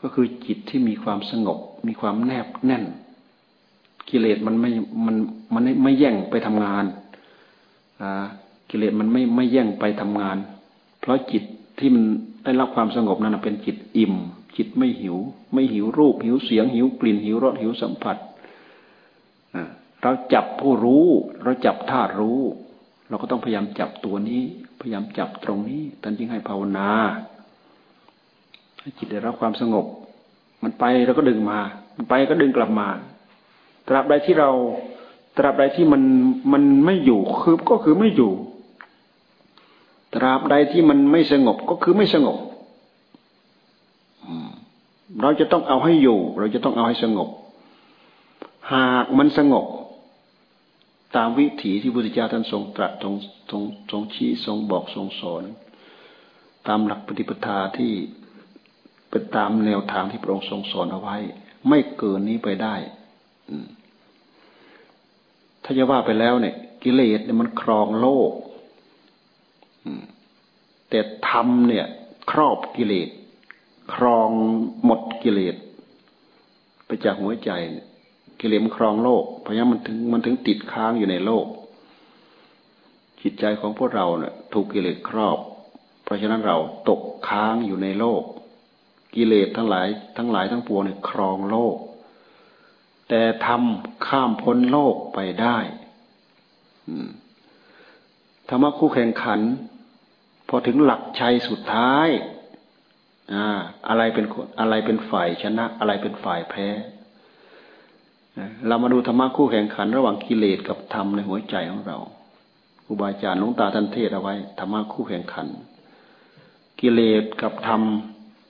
ก็คือจิตที่มีความสงบ มีความแนบแน่น กิเลสมันไม่มันมันไม่แย่งไปทำงานกิเลสมันไม่ไม่แย่งไปทำงาน เพราะจิตที่มันได้รับความสงบนั้นเป็นจิตอิ่ม จิตไม่หิว ไม่หิวรูป หิวเสียง หิวกลิ่น หิวรสหิวสัมผัสเราจับผู้รู้ เราจับธาตุรู้ เราก็ต้องพยายามจับตัวนี้ พยายามจับตรงนี้ท่านจึงให้ภาวนาให้จิตได้รับความสงบ มันไปเราก็ดึงมา มันไปก็ดึงกลับมา ตราบใดที่เรา ตราบใดที่มันมันไม่อยู่คือก็คือไม่อยู่ ตราบใดที่มันไม่สงบก็คือไม่สงบเราจะต้องเอาให้อยู่ เราจะต้องเอาให้สงบ หากมันสงบ ตามวิถีที่พุทธเจ้าท่านทรงตรัสทรงทรงทรงชี้ทรงบอกทรงสอน ตามหลักปฏิปทาที่เป็นตามแนวทางที่พระองค์ทรงสอนเอาไว้ ไม่เกินนี้ไปได้ถ้าจะว่าไปแล้วเนี่ย กิเลสเนี่ยมันครองโลกแต่ธรรมเนี่ย ครอบกิเลส ครองหมดกิเลส ไปจากหัวใจ กิเลสมันครองโลก เพราะงั้นมันถึงมันถึงติดค้างอยู่ในโลก จิตใจของพวกเราเนี่ยถูกกิเลสครอบ เพราะฉะนั้นเราตกค้างอยู่ในโลก กิเลสทั้งหลายทั้งหลายทั้งปวงเนี่ยครองโลก แต่ทำข้ามพ้นโลกไปได้ธรรมะคู่แข่งขัน พอถึงหลักชัยสุดท้ายอะไรเป็นอะไรเป็นฝ่ายชนะ อะไรเป็นฝ่ายแพ้ เรามาดูธรรมะคู่แข่งขัน ระหว่างกิเลสกับธรรมในหัวใจของเราครูบาอาจารย์หลวงตาท่านเทศเอาไว้ธรรมะคู่แข่งขัน กิเลสกับธรรม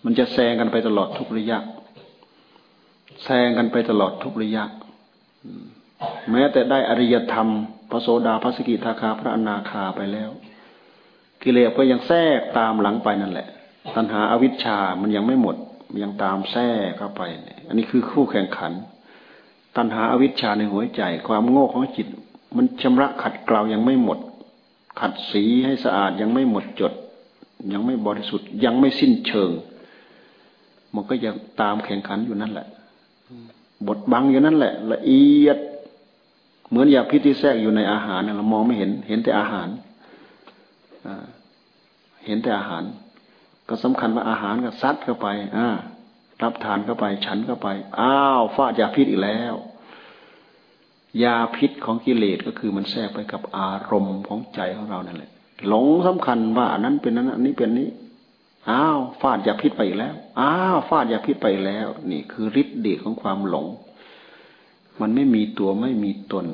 มันจะแซงกันไปตลอดทุกระยะ แซงกันไปตลอดทุกระยะ แม้แต่ได้อริยธรรมพระโสดาพระสกิทาคาพระอนาคาไปแล้ว กิเลสก็ยังแทรกตามหลังไปนั่นแหละ ตัณหาอาวิชชามันยังไม่หมดยังตามแทรกเข้าไป อันนี้คือคู่แข่งขัน ตัณหาอาวิชชาในหัวใจ ความโง่ของจิต มันชำระขัดเกลายังไม่หมด ขัดสีให้สะอาดยังไม่หมดจด ยังไม่บริสุทธิ์ยังไม่สิ้นเชิง มันก็ยังตามแข่งขันอยู่นั่นแหละ บทบังอยู่นั่นแหละ ละเอียด เหมือนยาพิษที่แทรกอยู่ในอาหารเรามองไม่เห็นเห็นแต่อาหารเห็นแต่อาหาร ก็สำคัญว่าอาหารก็ซัดเข้าไป อ่า รับทานเข้าไป ฉันเข้าไป อ้าวฟาดยาพิษอีกแล้ว ยาพิษของกิเลสก็คือมันแทรกไปกับอารมณ์ของใจของเรานั่นแหละ หลงสำคัญว่าอันนั้นเป็นนั้นอันนี้เป็นนี้ อ้าวฟาดยาพิษไปอีกแล้ว อ้าวฟาดยาพิษไปแล้ว นี่คือฤทธิ์เดชของความหลง มันไม่มีตัวไม่มีตน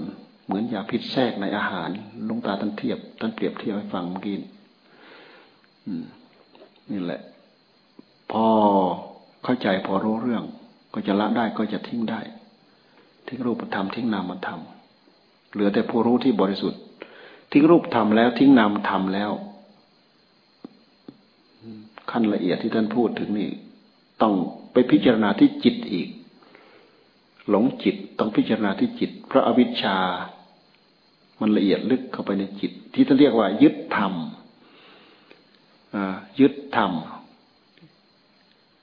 เหมือนยาพิษแทรกในอาหารลุงตาท่านเทียบท่านเปรียบเทียบให้ฟังเมื่อกี้นี่แหละ พอ เข้าใจพอรู้เรื่อง ก็จะละได้ก็จะทิ้งได้ ทิ้งรูปธรรมทิ้งนามธรรมเหลือแต่ผู้รู้ที่บริสุทธิ์ ทิ้งรูปธรรมแล้วทิ้งนามธรรมแล้ว ขั้นละเอียดที่ท่านพูดถึงนี่ ต้องไปพิจารณาที่จิตอีก หลงจิตต้องพิจารณาที่จิต พระอวิชชา มันละเอียดลึกเข้าไปในจิต ที่ท่านเรียกว่า ยึดธรรมยึดธรรม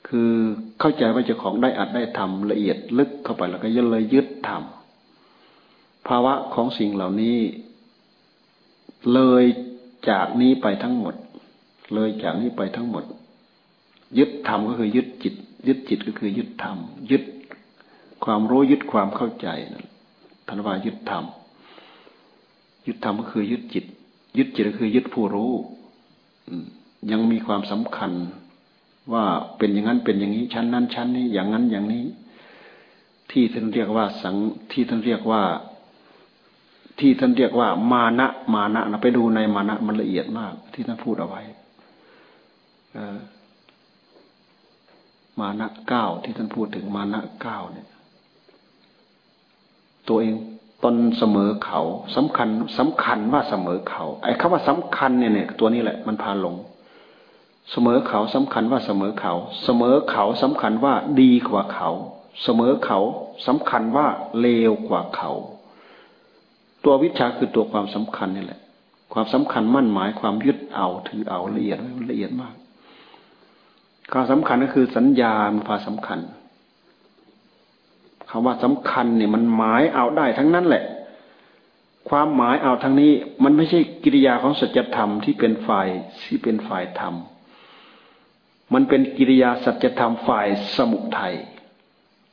คือเข้าใจว่าเจ้าของได้อัดได้ทำละเอียดลึกเข้าไปแล้วก็ยัเลยยึดธรรมภาวะของสิ่งเหล่านี้ เลยจากนี้ไปทั้งหมด เลยจากนี้ไปทั้งหมด ยึดธรรมก็คือยึดจิต ยึดจิตก็คือยึดธรรมยึดความรู้ยึดความเข้าใจนั่นวายึดธรรมยึดธรรมก็คือยึดจิต ยึดจิตก็คือยึดผู้รู้ยังมีความสำคัญ ว่าเป็นอย่างนั้นเป็นอย่างนี้ชั้นนั้นชั้นนี้อย่างนั้นอย่างนี้ ที่ท่านเรียกว่าสังที่ท่านเรียกว่า ที่ท่านเรียกว่า มานะมานะนะไปดูในมานะมันละเอียดมาก ที่ท่านพูดเอาไว้มานะเก้าที่ท่านพูดถึงมานะเก้าเนี่ย ตัวเองตนเสมอเขาสำคัญสำคัญว่าเสมอเขาไอ้คำว่าสำคัญเนี่ยเนี่ยตัวนี้แหละมันพาหลง เสมอเขาสำคัญว่าเสมอเขา เสมอเขาสำคัญว่าดีกว่าเขา เสมอเขาสำคัญว่าเลวกว่าเขา ตัววิชาคือตัวความสำคัญนี่แหละ ความสำคัญมั่นหมายความยึดเอาถือเอาละเอียดละเอียดมากความสำคัญก็คือสัญญามันพาสำคัญคำว่าสำคัญเนี่ยมันหมายเอาได้ทั้งนั้นแหละ ความหมายเอาทั้งนี้ มันไม่ใช่กิริยาของสัจธรรมที่เป็นฝ่ายที่เป็นฝ่ายธรรม มันเป็นกิริยาสัจธรรมฝ่ายสมุทัย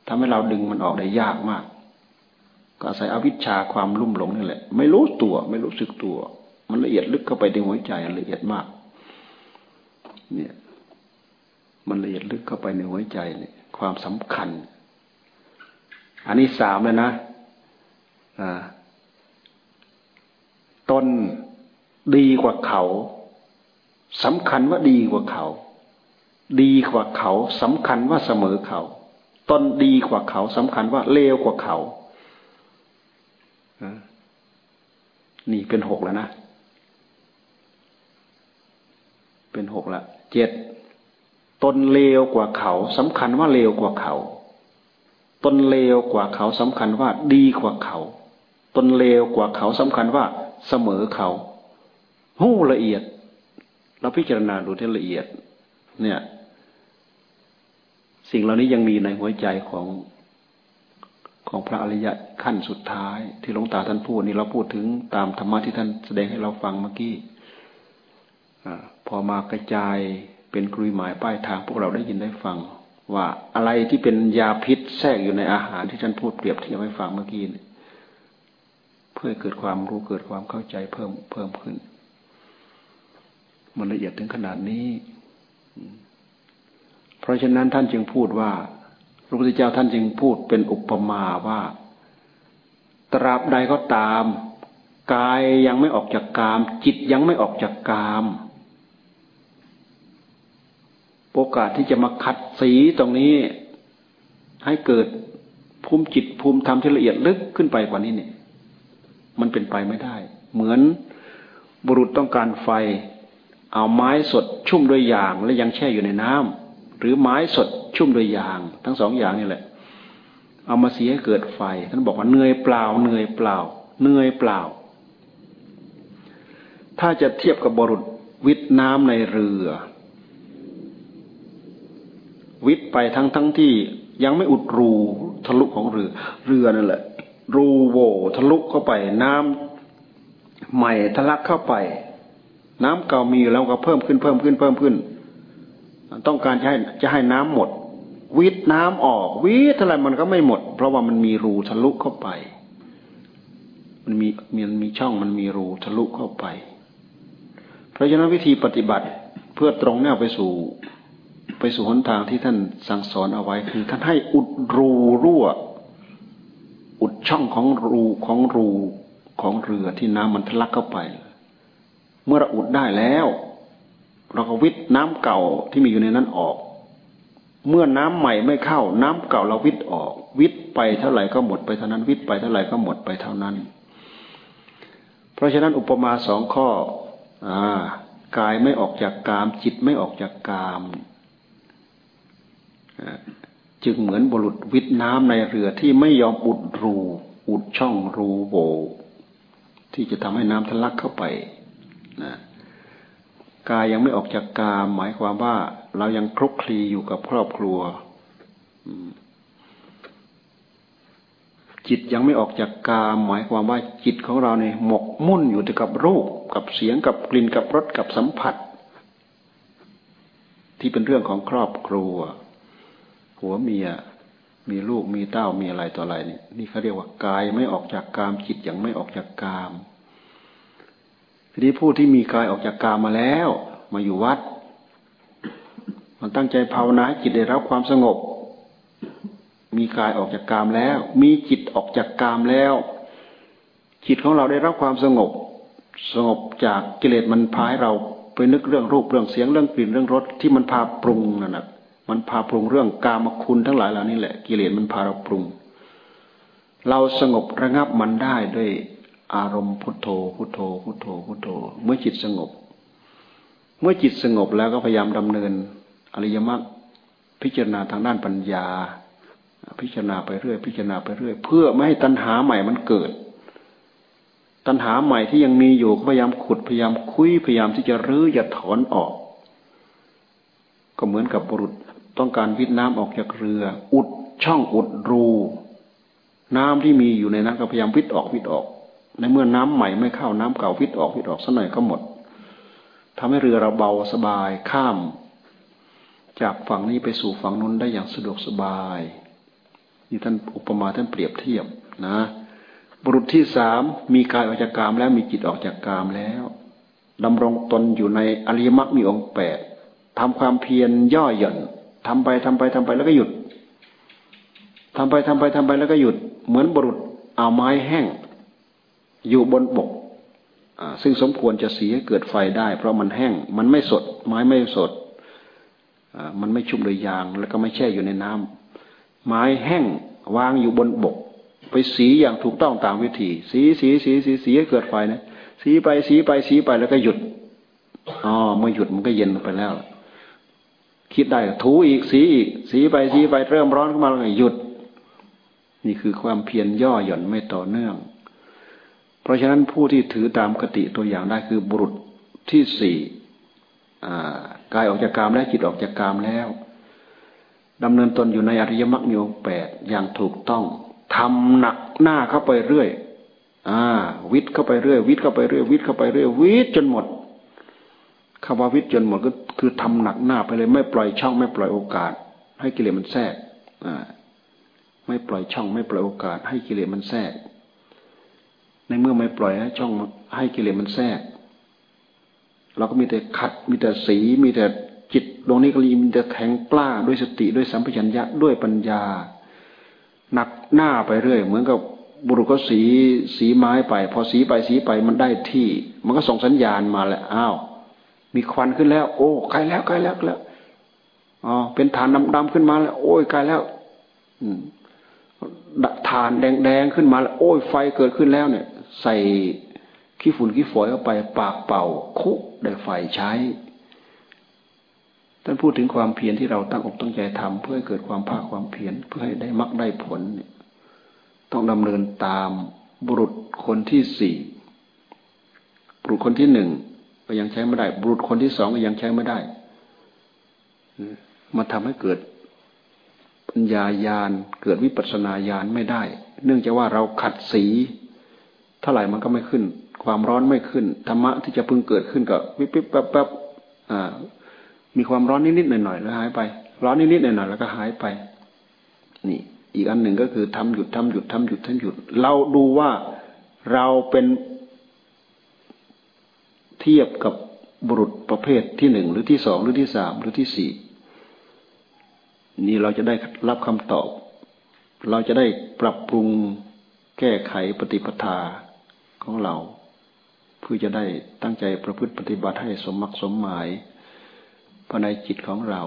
ทำให้เราดึงมันออกได้ยากมาก ก็อาศัยอวิชชาความลุ่มหลงนี่แหละ ไม่รู้ตัว ไม่รู้สึกตัว มันละเอียดลึกเข้าไปในหัวใจละเอียดมาก เนี่ย มันละเอียดลึกเข้าไปในหัวใจเนี่ย ความสำคัญ อันนี้สามเลยนะอ่าตนดีกว่าเขาสำคัญว่าดีกว่าเขา ดีกว่าเขาสำคัญว่าเสมอเขาตนดีกว่าเขาสำคัญว่าเลวกว่าเขานี่เป็นหกแล้วนะ เป็นหกละเจ็ดตนเลวกว่าเขาสำคัญว่าเลวกว่าเขา ตนเลวกว่าเขาสำคัญว่าดีกว่าเขา ตนเลวกว่าเขาสำคัญว่าเสมอเขาหู้ละเอียด เราพิจารณาดูที่ละเอียด เนี่ย สิ่งเหล่านี้ยังมีในหัวใจของของพระอริยะขั้นสุดท้าย ที่หลวงตาท่านพูดนี่เราพูดถึงตามธรรมะที่ท่านแสดงให้เราฟังเมื่อกี้อพอมากระจายเป็นกลุยหมายป้ายทางพวกเราได้ยินได้ฟัง ว่าอะไรที่เป็นยาพิษแทรกอยู่ในอาหารที่ท่านพูดเปรียบเทียบให้ฟังเมื่อกี้เพื่อเกิดความรู้เกิดความเข้าใจเพิ่มเพิ่มขึ้น มันละเอียดถึงขนาดนี้ ราะฉะนั้นท่านจึงพูดว่าพระพุทธเจ้าท่านจึงพูดเป็นอุปมาว่า ตราบใดก็ตาม กายยังไม่ออกจากกาม จิตยังไม่ออกจากกาม โอกาสที่จะมาขัดสีตรงนี้ ให้เกิดภูมิจิตภูมิธรรมที่ละเอียดลึกขึ้นไปกว่านี้เนี่ย มันเป็นไปไม่ได้ เหมือนบุรุษต้องการไฟ เอาไม้สดชุ่มด้วยยางและยังแช่อยู่ในน้ำ หรือไม้สดชุ่มด้วยยาง ทั้งสองอย่างนี่แหละ เอามาเสียให้เกิดไฟ ท่านบอกว่าเหนื่อยเปล่าเหนื่อยเปล่าเหนื่อยเปล่า ถ้าจะเทียบกับบรุษวิทน้ำในเรือ วิทไปทั้งทั้งที่ยังไม่อุดรูทะลุของเรือ เรือนั่นแหละ รูโวทะลุเข้าไป น้ำใหม่ทะลักเข้าไป น้ำเก่ามีแล้วก็เพิ่มขึ้นเพิ่มขึ้นเพิ่มขึ้น ต้องการจะให้จะให้น้ำหมด วิทน้ำออกวิทอะไรมันก็ไม่หมด เพราะว่ามันมีรูทะลุเข้าไป มันมีมันมีช่องมันมีรูทะลุเข้าไป เพราะฉะนั้นวิธีปฏิบัติเพื่อตรงแนวไปสู่ ไปสู่หนทางที่ท่านสั่งสอนเอาไว้คือท่านให้อุดรูรั่ว อุดช่องของรูของรูของเรือที่น้ำมันทะลักเข้าไป เมื่อเราอุดได้แล้ว เราก็วิทน้ำเก่าที่มีอยู่ในนั้นออก เมื่อน้ำใหม่ไม่เข้า น้ำเก่าเราวิทออก วิทไปเท่าไหร่ก็หมดไปเท่านั้น วิทไปเท่าไหร่ก็หมดไปเท่านั้น เพราะฉะนั้นอุปมาสองข้ออ่ากายไม่ออกจากกาม จิตไม่ออกจากกามจึงเหมือนบุรุษวิทน้ำในเรือที่ไม่ยอมอุดรู อุดช่องรูโบที่จะทำให้น้ำทะลักเข้าไปนะ กายยังไม่ออกจากกามหมายความว่าเรายังคลุกคลีอยู่กับครอบครัวจิตยังไม่ออกจากกามหมายความว่าจิตของเราเนี่ยหมกมุ่นอยู่แต่กับรูปกับเสียงกับกลิ่นกับรสกับสัมผัส ที่เป็นเรื่องของครอบครัว หัวเมียมีลูกมีเต้ามีอะไรต่ออะไรนี่นี่เขาเรียกว่ากายไม่ออกจากกามจิตยังไม่ออกจากกาม ทีนี้ผู้ที่มีกายออกจากกามมาแล้ว มาอยู่วัด มันตั้งใจภาวนาจิตได้รับความสงบ มีกายออกจากกามแล้ว มีจิตออกจากกามแล้ว จิตของเราได้รับความสงบ สงบจากกิเลสมันพาให้เราไปนึกเรื่องรูปเรื่องเสียงเรื่องกลิ่นเรื่องรสที่มันพาปรุงนั่นแหะมันพาปรุงเรื่องกามคุณทั้งหลายเหล่านี้แหละกิเลสมันพาเราปรุง เราสงบระงับมันได้ด้วย อารมณ์พุทโธ พุทโธ พุทโธ พุทโธ เมื่อจิตสงบ เมื่อจิตสงบแล้วก็พยายามดำเนินอริยมรรคพิจารณาทางด้านปัญญา พิจารณาไปเรื่อย พิจารณาไปเรื่อย เพื่อไม่ให้ตัณหาใหม่มันเกิด ตัณหาใหม่ที่ยังมีอยู่พยายามขุดพยายามคุยพยายามที่จะรื้ออย่าถอนออก ก็เหมือนกับบุรุษต้องการวิทน้ำออกจากเรือ อุดช่องอุดรู น้ำที่มีอยู่ในนั้นก็พยายามวิทออกวิทออก ในเมื่อน้ำใหม่ไม่เข้าน้ำเก่าวิดออกวิดออกสักหน่อยก็หมดทำให้เรือเราเบาสบายข้าม จากฝั่งนี้ไปสู่ฝั่งนู้นได้อย่างสะดวกสบายนี่ท่านอุปมาท่านเปรียบเทียบนะ บุรุษที่สามมีกายออกจากกามแล้วมีจิตออกจากกามแล้วดำรงตนอยู่ในอริยมรรคมีองค์แปดทำความเพียรย่อหย่อนทำไปทำไปทำไปแล้วก็หยุดทำไปทำไปทำไปแล้วก็หยุด เหมือนบุรุษเอาไม้แห้ง อยู่บนบกซึ่งสมควรจะสีให้เกิดไฟได้ เพราะมันแห้ง มันไม่สด ไม้ไม่สด มันไม่ชุ่มด้วยยาง แล้วก็ไม่แช่อยู่ในน้ำไม้แห้งวางอยู่บนบก ไปสีอย่างถูกต้องตามวิธี สีสีสีสีสีให้เกิดไฟนะสีไปสีไปสีไปแล้วก็หยุดอ๋อเมื่อหยุดมันก็เย็นไปแล้ว คิดได้ถูอีกสีอีก สีไปสีไปเริ่มร้อนขึ้นมาแล้วหยุด นี่คือความเพียรย่อหย่อนไม่ต่อเนื่อง เพราะฉะนั้นผู้ที่ถือตามกติตัวอย่างได้คือบุรุษที่สี่กายออกจากกามแล้วจิตออกจากกามแล้วดำเนินตนอยู่ในอริยมรรคมีองแปดอย่างถูกต้องทำหนักหน้าเข้าไปเรื่อยอ่าวิทย์เข้าไปเรื่อย วิทย์เข้าไปเรื่อย วิทย์เข้าไปเรื่อยวิทย์จนหมดคำว่าวิทย์จนหมดก็คือทำหนักหน้าไปเลย ไม่ปล่อยช่องไม่ปล่อยโอกาส ให้กิเลสมันแทรกอ่าไม่ปล่อยช่องไม่ปล่อยโอกาส ให้กิเลสมันแทรก ในเมื่อไม่ปล่อยให้ช่องให้กิเลสมันแทรก เราก็มีแต่ขัด มีแต่สี มีแต่จิตดวงนี้ก็มีแต่แข็งกล้าด้วยสติด้วยสัมปชัญญะด้วยปัญญา หนักหน้าไปเรื่อย เหมือนกับบุรุษก็สีสีไม้ไป พอสีไปสีไปมันได้ที่ มันก็ส่งสัญญาณมาแหล้วอ้าว มีควันขึ้นแล้ว โอ้ใกล้แล้วใกล้แล้วแล้วอ๋อเป็นฐานดำๆขึ้นมาแล้ว โอ้ยใกล้แล้ว อืมฐานแดงๆขึ้นมาแล้ว โอ้ยไฟเกิดขึ้นแล้วเนี่ย ใส่ขี้ฝุ่นขี้ฝอยเข้าไปปากเป่าคุได้ไฟใช้ ท่านพูดถึงความเพียรที่เราตั้งอกตั้งใจทำเพื่อให้เกิดความภาคความเพียรเพื่อให้ได้มรรคได้ผล ต้องดำเนินตามบุรุษคนที่สี่บุรุษคนที่หนึ่งก็ยังใช้ไม่ได้ บุรุษคนที่สองก็ยังใช้ไม่ได้มาทำให้เกิดปัญญาญาณเกิดวิปัสสนาญาณไม่ได้ เนื่องจากว่าเราขัดสี เท่าไหร่มันก็ไม่ขึ้น ความร้อนไม่ขึ้นธรรมะที่จะพึงเกิดขึ้นก็วิบวิบแป๊บแป๊บอ่ามีความร้อนนิดๆหน่อยๆแล้วหายไป ร้อนนิดๆหน่อยๆแล้วก็หายไป นี่ อีกอันหนึ่งก็คือทำหยุดทำหยุดทำหยุดทำหยุด เราดูว่าเราเป็นเทียบกับบุรุษประเภทที่หนึ่งหรือที่สองหรือที่สามหรือที่สี่นี่เราจะได้รับคำตอบ เราจะได้ปรับปรุงแก้ไขปฏิปทา ของเรา เพื่อจะได้ตั้งใจประพฤติปฏิบัติให้สมมักสมหมายภายในจิตของเรา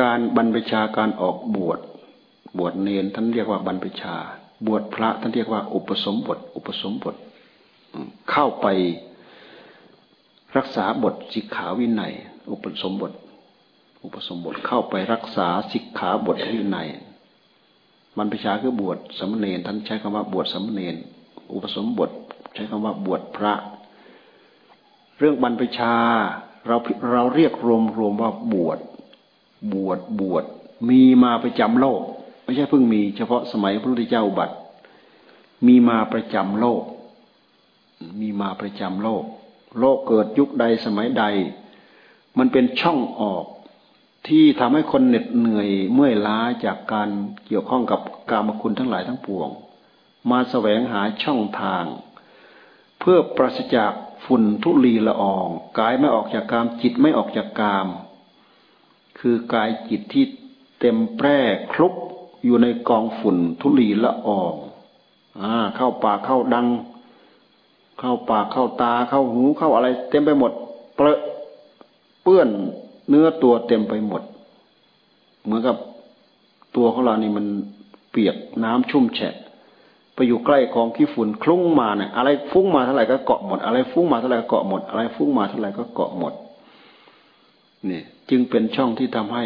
การบรรพชาการออกบวช บวชเนนท่านเรียกว่าบรรพชา บวชพระท่านเรียกว่า อุปสมบท อุปสมบท เข้าไปรักษาบทสิกขาวินัย อุปสมบท อุปสมบทเข้าไปรักษาสิกขาบทวินัย บรรพชาคือบวชสมณเณรท่านใช้คำว่าบวชสมณเณรอุปสมบทใช้คำว่าบวชพระ เรื่องบรรพชาเราเราเรียกรวมรวมว่าบวชบวชบวชมีมาประจำโลก ไม่ใช่เพิ่งมีเฉพาะสมัยพระพุทธเจ้าบัตรมีมาประจำโลก มีมาประจำโลก โลกเกิดยุคใดสมัยใด มันเป็นช่องออก ที่ทำให้คนเหน็ดเหนื่อยเมื่อยล้าจากการเกี่ยวข้องกับกามคุณทั้งหลายทั้งปวง มาแสวงหาช่องทาง เพื่อปราศจากฝุ่นทุลีละอองกายไม่ออกจากกามจิตไม่ออกจากกาม คือกายจิตที่เต็มแปร่คลุกอยู่ในกองฝุ่นทุลีละอองอ่าเข้าปากเข้าดัง เข้าปากเข้าตาเข้าหูเข้าอะไร เต็มไปหมดเปรอะเปื้อน เนื้อตัวเต็มไปหมด เหมือนกับตัวของเรานี่มันเปียกน้ำชุ่มแฉะไปอยู่ใกล้กองขี้ฝุ่นคลุ้งมาเนี่ยอะไรฟุ้งมาเท่าไหร่ก็เกาะหมด อะไรฟุ้งมาเท่าไหร่ก็เกาะหมด อะไรฟุ้งมาเท่าไหร่ก็เกาะหมดนี่จึงเป็นช่องที่ทำให้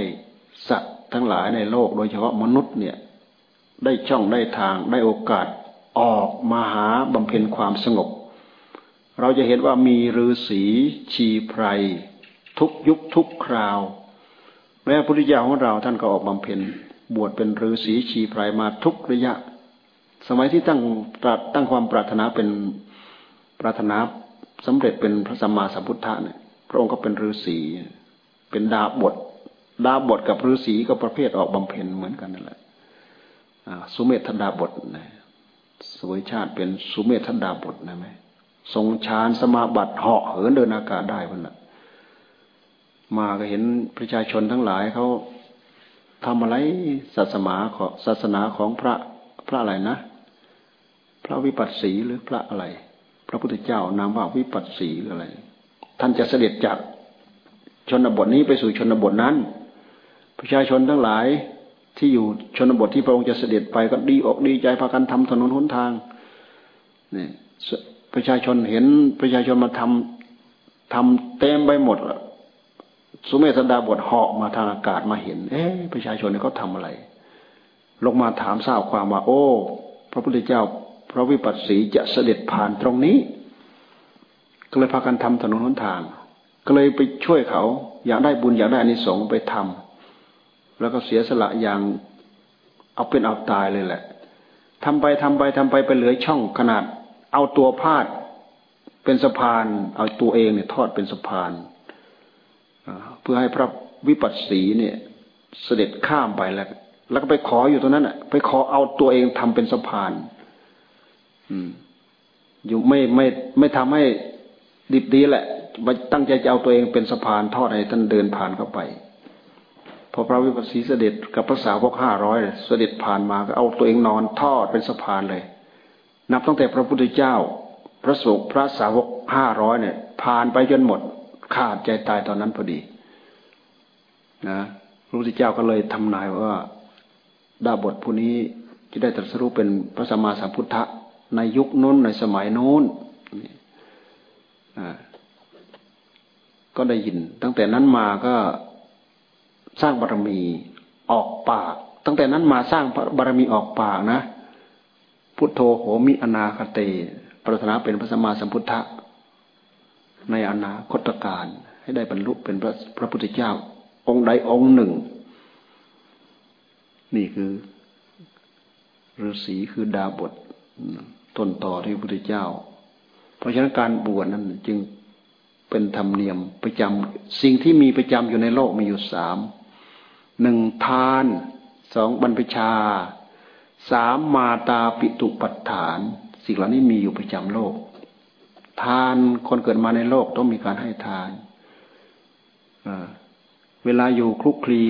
สัตว์ทั้งหลายในโลก โดยเฉพาะมนุษย์เนี่ย ได้ช่องได้ทางได้โอกาสออกมาหาบำเพ็ญความสงบ เราจะเห็นว่ามีฤาษีชีไพร ทุกยุคทุกคราว แม้พระพุทธเจ้าของเราท่านก็ออกบำเพ็ญบวชเป็นฤาษีชีไพรามาทุกระยะ สมัยที่ตั้งตรัสตั้งความปรารถนาเป็นปรารถนาสำเร็จเป็นพระสัมมาสัมพุทธะเนี่ยพระองค์ก็เป็นฤาษีเป็นดาบทดาบทกับฤาษีก็ประเภทออกบำเพ็ญเหมือนกันนั่นแหละสุเมธดาบทนะสวยชาติเป็นสุเมธดาบทนะไหมทรงฌานสมาบัติเหาะเหินเดินอากาศได้พันละ มาก็เห็นประชาชนทั้งหลายเขาทำอะไรศาสนาของศาสนาของพระพระอะไรนะ พระวิปัสสีหรือพระอะไร พระพุทธเจ้านามว่าวิปัสสีหรืออะไร ท่านจะเสด็จจากชนบทนี้ไปสู่ชนบทนั้น ประชาชนทั้งหลายที่อยู่ชนบทที่พระองค์จะเสด็จไปก็ดีอกดีใจพากันทำถนนหนทางนี่ประชาชนเห็นประชาชนมาทำทำเต็มไปหมด สุเมธดาบทเหาะมาทางอากาศมาเห็น เอ๊ะประชาชนเขาทาอะไร ลงมาถามทราบความว่า โอ้ พระพุทธเจ้า พระวิปัสสีจะเสด็จผ่านตรงนี้ ก็เลยพากันทำถนนหนทาง ก็เลยไปช่วยเขา อยากได้บุญอยากได้อานิสงส์ไปทำแล้วก็เสียสละอย่างเอาเป็นเอาตายเลยแหละทำไปทำไปทำไปไปเหลือช่องขนาด เอาตัวพาดเป็นสะพาน เอาตัวเองเนี่ยทอดเป็นสะพาน เพื่อให้พระวิปัสสีเนี่ย เสด็จข้ามไปแล้ว แล้วก็ไปขออยู่ตรงนั้นอะ ไปขอเอาตัวเองทำเป็นสะพาน อืม อยู่ไม่ไม่ไม่ทำให้ดิบดีแหละตั้งใจจะเอาตัวเองเป็นสะพานทอดให้ท่านเดินผ่านเข้าไป พอพระวิปัสสีเสด็จกับพระสาวกห้าร้อยเสด็จผ่านมาก็เอาตัวเองนอนทอดเป็นสะพานเลย นับตั้งแต่พระพุทธเจ้า พระสงฆ์พระสาวกห้าร้อยเนี่ย ผ่านไปจนหมด ขาดใจตายตอนนั้นพอดีนะพระพุทธเจ้าก็เลยทำนายว่าดาบทผู้นี้จะได้ตรัสรู้เป็นพระสัมมาสัมพุทธะในยุคนู้นในสมัยนู้นก็ได้ยิน ตั้งแต่นั้นมาก็สร้างบารมีออกปาก ตั้งแต่นั้นมาสร้างบารมีออกปากนะ พุทโธโหมิอนาคเตปรารถนาเป็นพระสัมมาสัมพุทธะ ในอนาคตการ ให้ได้บรรลุเป็นพระพระพุทธเจ้า องค์ใดองค์หนึ่ง นี่คือฤาษีคือดาบทต้นต่อที่พระพุทธเจ้า เพราะฉะนั้นการบวชนั้นจึงเป็นธรรมเนียมประจำสิ่งที่มีประจำอยู่ในโลกมีอยู่สามหนึ่งทานสองบรรพชาสามมาตาปิตุปัฏฐาน สิ่งเหล่านี้มีอยู่ประจำโลก ทานคนเกิดมาในโลกต้องมีการให้ทานเวลาอยู่คลุกคลี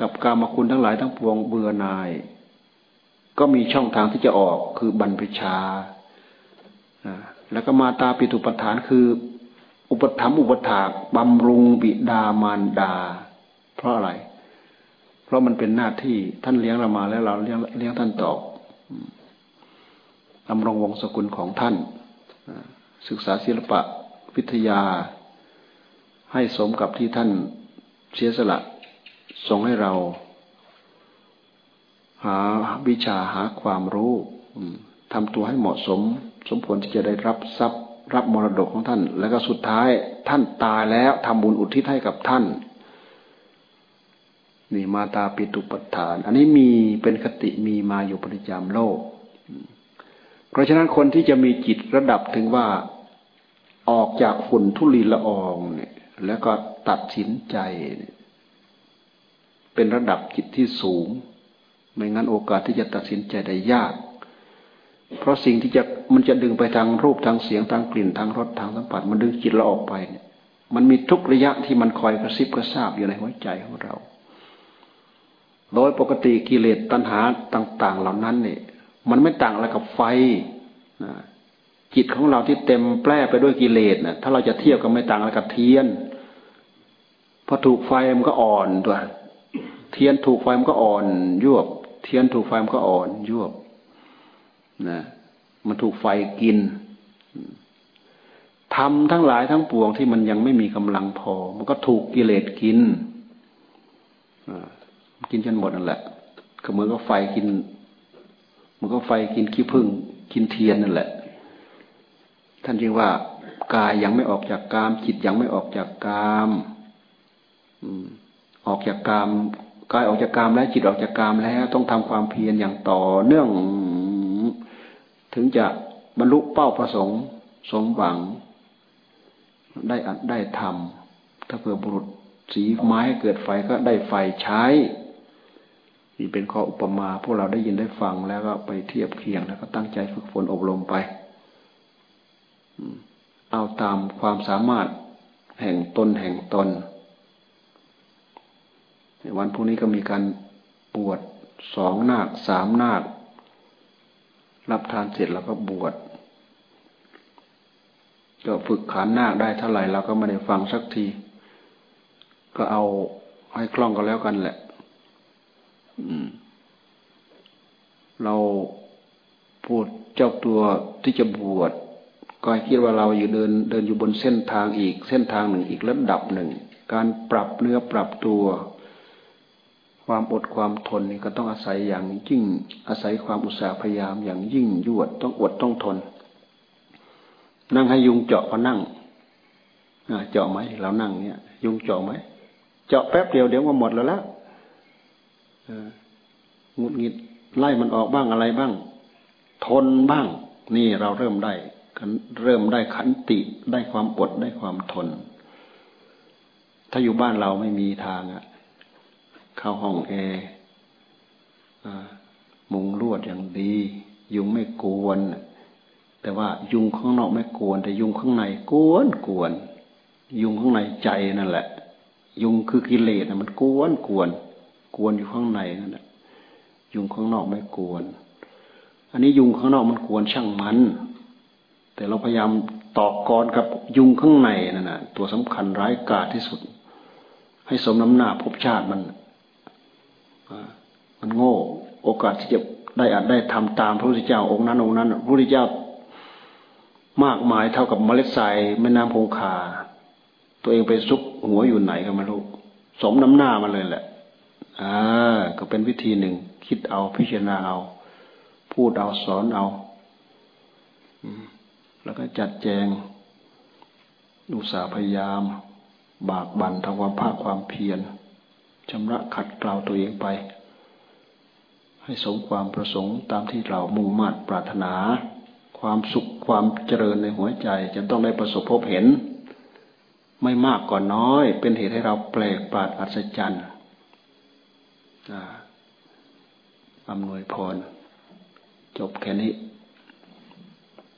กับกามคุณทั้งหลายทั้งปวงเบื่อหน่าย ก็มีช่องทางที่จะออกคือบรรพชาแล้วก็มาตาปิตุปทานคือ อุปถัมภ์อุปถากบำรุงบิดามารดา เพราะอะไร เพราะมันเป็นหน้าที่ท่านเลี้ยงเรามาแล้วเราเลี้ยงเลี้ยงท่านตอบดำรงวงศกุลของท่าน ศึกษาศิลปะวิทยา ให้สมกับที่ท่านเสียสละส่งให้เรา หาวิชาหาความรู้ทำตัวให้เหมาะสม สมผลที่จะได้รับทรัพย์ รับมรดกของท่าน แล้วก็สุดท้ายท่านตายแล้วทำบุญอุทิศให้กับท่านนี่มาตาปิตุปัฏฐาน อันนี้มีเป็นคติมีมาอยู่ประจำโลก เพราะฉะนั้นคนที่จะมีจิตระดับถึงว่า ออกจากฝุ่นทุลีละอองเนี่ย แล้วก็ตัดสินใจ เป็นระดับจิตที่สูง ไม่งั้นโอกาสที่จะตัดสินใจได้ยาก เพราะสิ่งที่จะมันจะดึงไปทางรูปทางเสียงทางกลิ่นทางรสทางสัมผัสมันดึงจิตเราออกไปเนี่ย มันมีทุกระยะที่มันคอยกระซิบกระซาบอยู่ในหัวใจของเรา โดยปกติกิเลสตัณหาต่าง ๆ เหล่านั้นเนี่ย มันไม่ต่างอะไรกับไฟนะ จิตของเราที่เต็มแปล้ไปด้วยกิเลสนะถ้าเราจะเทียบกับไม่ต่างอะไรกับเทียน พอถูกไฟมันก็อ่อนตัวเทียนถูกไฟมันก็อ่อนยวบ เทียนถูกไฟมันก็อ่อนยวบนะมันถูกไฟกินธรรมทั้งหลายทั้งปวงที่มันยังไม่มีกำลังพอ มันก็ถูกกิเลสกินกินจนหมดนั่นแหละก็เหมือนกับไฟกิน มันก็ไฟกินขี้ผึ้งกินเทียนนั่นแหละ ท่านจึงว่ากายยังไม่ออกจากกาม จิตยังไม่ออกจากกามออกจากกามกายออกจากกามแล้วจิตออกจากกามแล้วต้องทำความเพียรอย่างต่อเนื่องถึงจะบรรลุเป้าประสงค์ สมหวัง ได้อัดได้ทำถ้าเผื่อบุรุษสีไม้เกิดไฟก็ได้ไฟใช้นี่เป็นข้ออุปมา พวกเราได้ยินได้ฟังแล้วก็ไปเทียบเคียงแล้วก็ตั้งใจฝึกฝนอบรมไป เอาตามความสามารถแห่งตนแห่งตน ในวันพรุ่งนี้ก็มีการบวชสองนาคสามนาครับทานเสร็จแล้วก็บวชก็ฝึกขานนาคได้เท่าไหร่เราก็ไม่ได้ฟังสักที ก็เอาให้คล่องก็แล้วกันแหละเราพูดเจ้าตัวที่จะบวช ก็คิดว่าเราอยู่เดินเดินอยู่บนเส้นทางอีกเส้นทางหนึ่งอีกระดับหนึ่ง การปรับเนื้อปรับตัว ความอดความทนนี่ก็ต้องอาศัยอย่างยิ่ง อาศัยความอุตสาห์พยายามอย่างยิ่งยวดต้องอดต้องทน นั่งให้ยุงเจาะก็นั่งเจาะไหมเรานั่งเนี่ย ยุงเจาะไหมเจาะแป๊บเดียวเดี๋ยวก็หมดแล้วละงุดหงิดไล่มันออกบ้างอะไรบ้าง ทนบ้าง นี่เราเริ่มได้ เริ่มได้ขันติได้ความอดได้ความทน ถ้าอยู่บ้านเราไม่มีทางอะเข้าห้องแอร์มุงลวดอย่างดี ยุงไม่กวน แต่ว่ายุงข้างนอกไม่กวน แต่ยุงข้างในกวนกวน ยุงข้างในใจนั่นแหละ ยุงคือกิเลสมันกวนกวน กวนอยู่ข้างในนั่นแหละยุงข้างนอกไม่กวน อันนี้ยุงข้างนอกมันกวนช่างมัน แต่เราพยายามต่อกรกับยุงข้างในนั่นนะตัวสำคัญร้ายกาจที่สุด ให้สมน้ำหน้าภพชาติมันมันโง่ โอกาสที่จะได้อาจได้ทำตามพระพุทธเจ้าองค์นั้นองค์นั้นพระพุทธเจ้ามากมายเท่ากับเมล็ดทรายแม่น้ำคงคา ตัวเองไปซุกหัวอยู่ไหนก็ไม่รู้สมน้ำหน้ามันเลยแหละอ่าก็เป็นวิธีหนึ่ง คิดเอาพิจารณาเอา พูดเอาสอนเอา อืม แล้วก็จัดแจงอุตสาห์พยายาม บากบั่นทำความภาคความเพียรชำระขัดเกลาตัวเองไป ให้สมความประสงค์ตามที่เรามุ่งมั่นปรารถนา ความสุขความเจริญในหัวใจ จะต้องได้ประสบพบเห็น ไม่มากก่อนน้อย เป็นเหตุให้เราแปลกปราดอัศจรรย์อำนวยพร จบแค่นี้